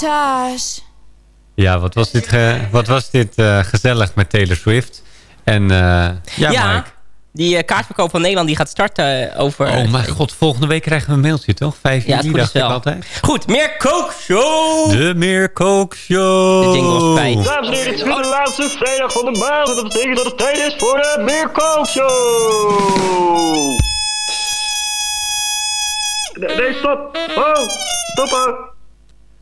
[SPEAKER 17] Sabotage.
[SPEAKER 8] Ja, wat was dit, ge- wat was dit eh, gezellig met Taylor Swift. En eh, ja,
[SPEAKER 9] Ja,
[SPEAKER 8] Mike.
[SPEAKER 9] die uh, kaartverkoop van Nederland die gaat starten over...
[SPEAKER 8] Oh mijn god, volgende week krijgen we een mailtje, toch? Vijf
[SPEAKER 9] Ja, goed
[SPEAKER 8] dacht ik altijd.
[SPEAKER 9] Goed, meer kookshow!
[SPEAKER 8] De Meer Show.
[SPEAKER 9] De jingle was kwijt.
[SPEAKER 13] Dames en heren, het is weer de laatste vrijdag van de maand. En dat betekent dat het tijd is voor de Meerkookshow. Nee, nee, stop. Oh, stoppen.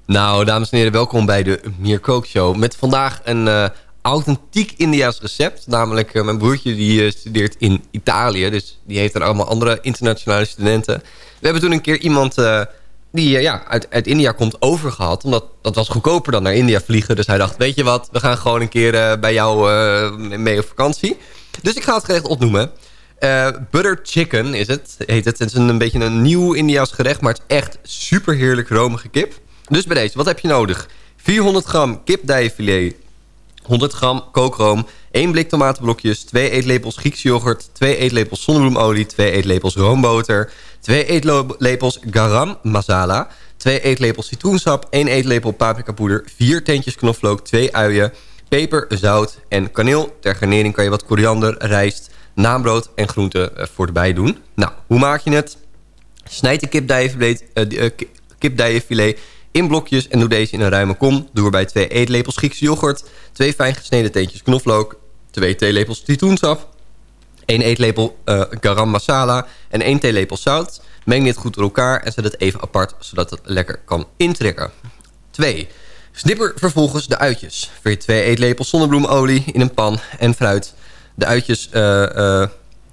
[SPEAKER 10] Nou, dames en heren, welkom bij de Meer Kook Show. Met vandaag een eh, authentiek Indiaas recept. Namelijk, eh, mijn broertje die eh, studeert in Italië. Dus die heeft er allemaal andere internationale studenten. We hebben toen een keer iemand die ja, uit, India komt overgehad. Omdat dat was goedkoper dan naar India vliegen. Dus hij dacht, weet je wat, we gaan gewoon een keer bij jou mee op vakantie. Dus ik ga het gerecht opnoemen. Butter chicken is het, heet het. Het is een, een beetje een nieuw Indiaas gerecht, maar het is echt super heerlijk romige kip. Dus bij deze, wat heb je nodig? 400 gram kipdijenfilet, 100 gram kookroom, 1 blik tomatenblokjes, 2 eetlepels Griekse yoghurt, 2 eetlepels zonnebloemolie, 2 eetlepels roomboter, 2 eetlepels garam masala, 2 eetlepels citroensap, 1 eetlepel paprikapoeder, 4 teentjes knoflook, 2 uien, peper, zout en kaneel. Ter garnering kan je wat koriander, rijst, naambrood en groenten eh, voor erbij doen. Nou, hoe maak je het? Snijd de kipdijenfilet, eh, die, eh, ki- kipdijenfilet in blokjes en doe deze in een ruime kom. Doe erbij 2 eetlepels Griekse yoghurt, 2 fijn gesneden teentjes knoflook, 2 theelepels citroensap, 1 eetlepel eh, garam masala en 1 theelepel zout. Meng dit goed door elkaar en zet het even apart, zodat het lekker kan intrekken. 2. Snipper vervolgens de uitjes. Veer 2 eetlepels zonnebloemolie in een pan en fruit. De uitjes, eh, eh,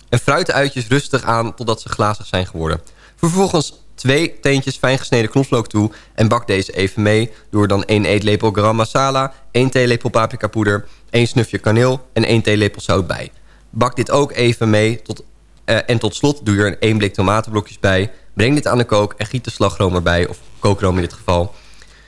[SPEAKER 10] en fruit de uitjes rustig aan totdat ze glazig zijn geworden. Vervolgens twee teentjes fijn gesneden knoflook toe en bak deze even mee. Doe er dan 1 eetlepel garam masala, 1 theelepel paprikapoeder, 1 snufje kaneel en 1 theelepel zout bij. Bak dit ook even mee tot, eh, en tot slot doe je er een 1 blik tomatenblokjes bij. Breng dit aan de kook en giet de slagroom erbij, of kookroom in dit geval.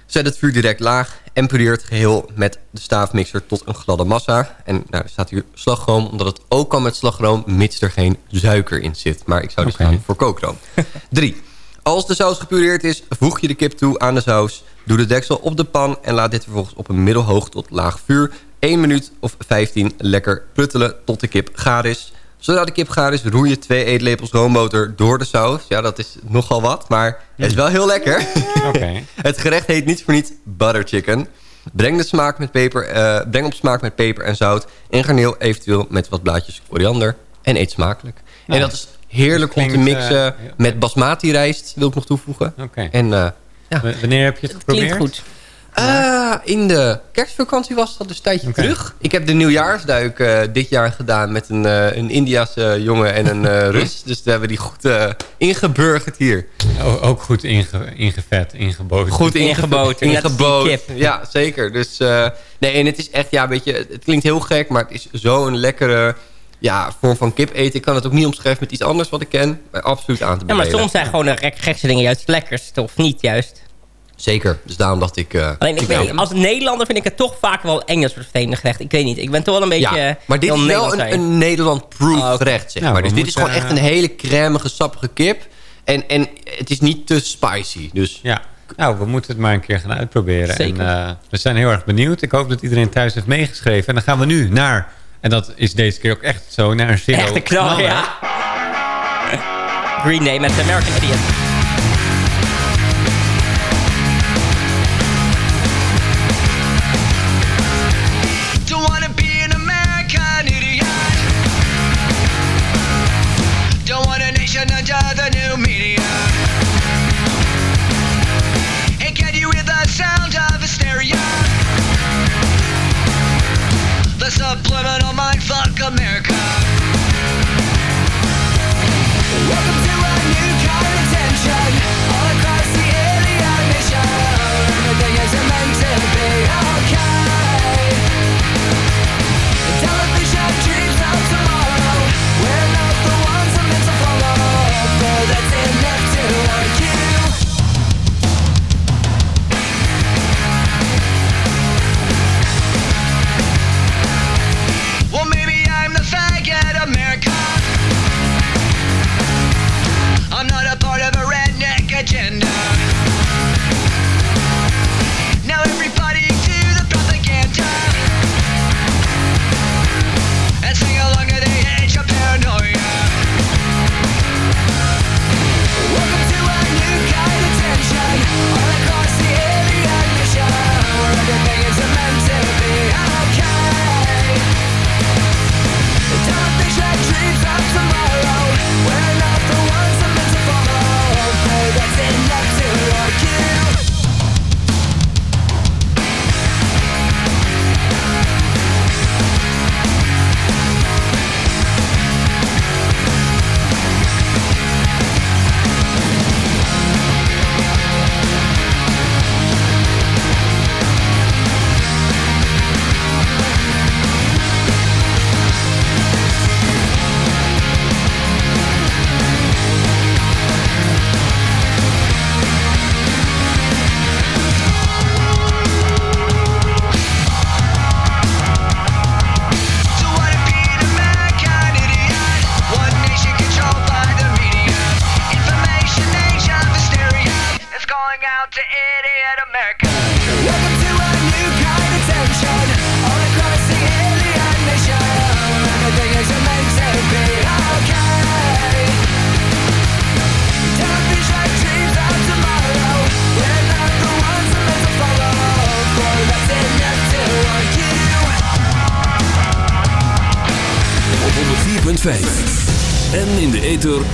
[SPEAKER 10] Zet het vuur direct laag en pureer het geheel met de staafmixer tot een gladde massa. En nou, er staat hier slagroom, omdat het ook kan met slagroom, mits er geen suiker in zit. Maar ik zou dus gaan voor kookroom. 3. Als de saus gepureerd is, voeg je de kip toe aan de saus. Doe de deksel op de pan en laat dit vervolgens op een middelhoog tot laag vuur 1 minuut of 15 lekker pruttelen tot de kip gaar is. Zodra de kip gaar is, roer je 2 eetlepels roomboter door de saus. Ja, dat is nogal wat, maar het is wel heel lekker. het gerecht heet niet voor niets butter chicken. Breng, de smaak met peper, eh, breng op smaak met peper en zout. En garneel eventueel met wat blaadjes koriander. En eet smakelijk.
[SPEAKER 8] Nou,
[SPEAKER 10] en dat is heerlijk om te mixen
[SPEAKER 8] eh,
[SPEAKER 10] met basmati rijst, wil ik nog toevoegen.
[SPEAKER 8] Oké.
[SPEAKER 10] En eh, ja.
[SPEAKER 8] Wanneer heb je het geprobeerd?
[SPEAKER 9] goed.
[SPEAKER 10] Ah, in de kerstvakantie was dat dus een tijdje terug. Ik heb de nieuwjaarsduik eh, dit jaar gedaan met een, eh, een Indiase jongen en een eh, Rus. Dus we hebben die goed eh, ingeburgerd hier.
[SPEAKER 8] O- ook goed inge, ingevet, ingeboten.
[SPEAKER 10] Goed
[SPEAKER 9] Ingeboten,
[SPEAKER 10] Ingeboten. Ja, zeker. Dus eh, nee, en het is echt, ja, weet je, het klinkt heel gek, maar het is zo'n lekkere ja, vorm van kip eten. Ik kan het ook niet omschrijven met iets anders wat ik ken. Maar absoluut aan te
[SPEAKER 9] Ja,
[SPEAKER 10] bevelen.
[SPEAKER 9] maar soms zijn gewoon de gek- gekste dingen juist het lekkerste, of niet juist?
[SPEAKER 10] Zeker. Dus daarom dacht ik... eh,
[SPEAKER 9] Alleen, ik als Nederlander vind ik het toch vaak wel eng, dat soort vervelende gerechten. Ik weet niet, ik ben toch wel een beetje...
[SPEAKER 10] Ja, maar dit is wel een, Nederland-proof
[SPEAKER 9] Oh,
[SPEAKER 10] gerecht, zeg
[SPEAKER 8] Nou,
[SPEAKER 10] maar. Dus dit is gewoon echt
[SPEAKER 8] eh,
[SPEAKER 10] een hele crèmige, sappige kip. En, en het is niet te spicy. Dus
[SPEAKER 8] Ja, nou, we moeten het maar een keer gaan uitproberen.
[SPEAKER 9] Zeker.
[SPEAKER 8] En, eh, we zijn heel erg benieuwd. Ik hoop dat iedereen thuis heeft meegeschreven. En dan gaan we nu naar, en dat is deze keer ook echt zo, naar een zero
[SPEAKER 9] Echt een knal, ja. Green Day met American Idiot.
[SPEAKER 11] Don't wanna be an American idiot. Don't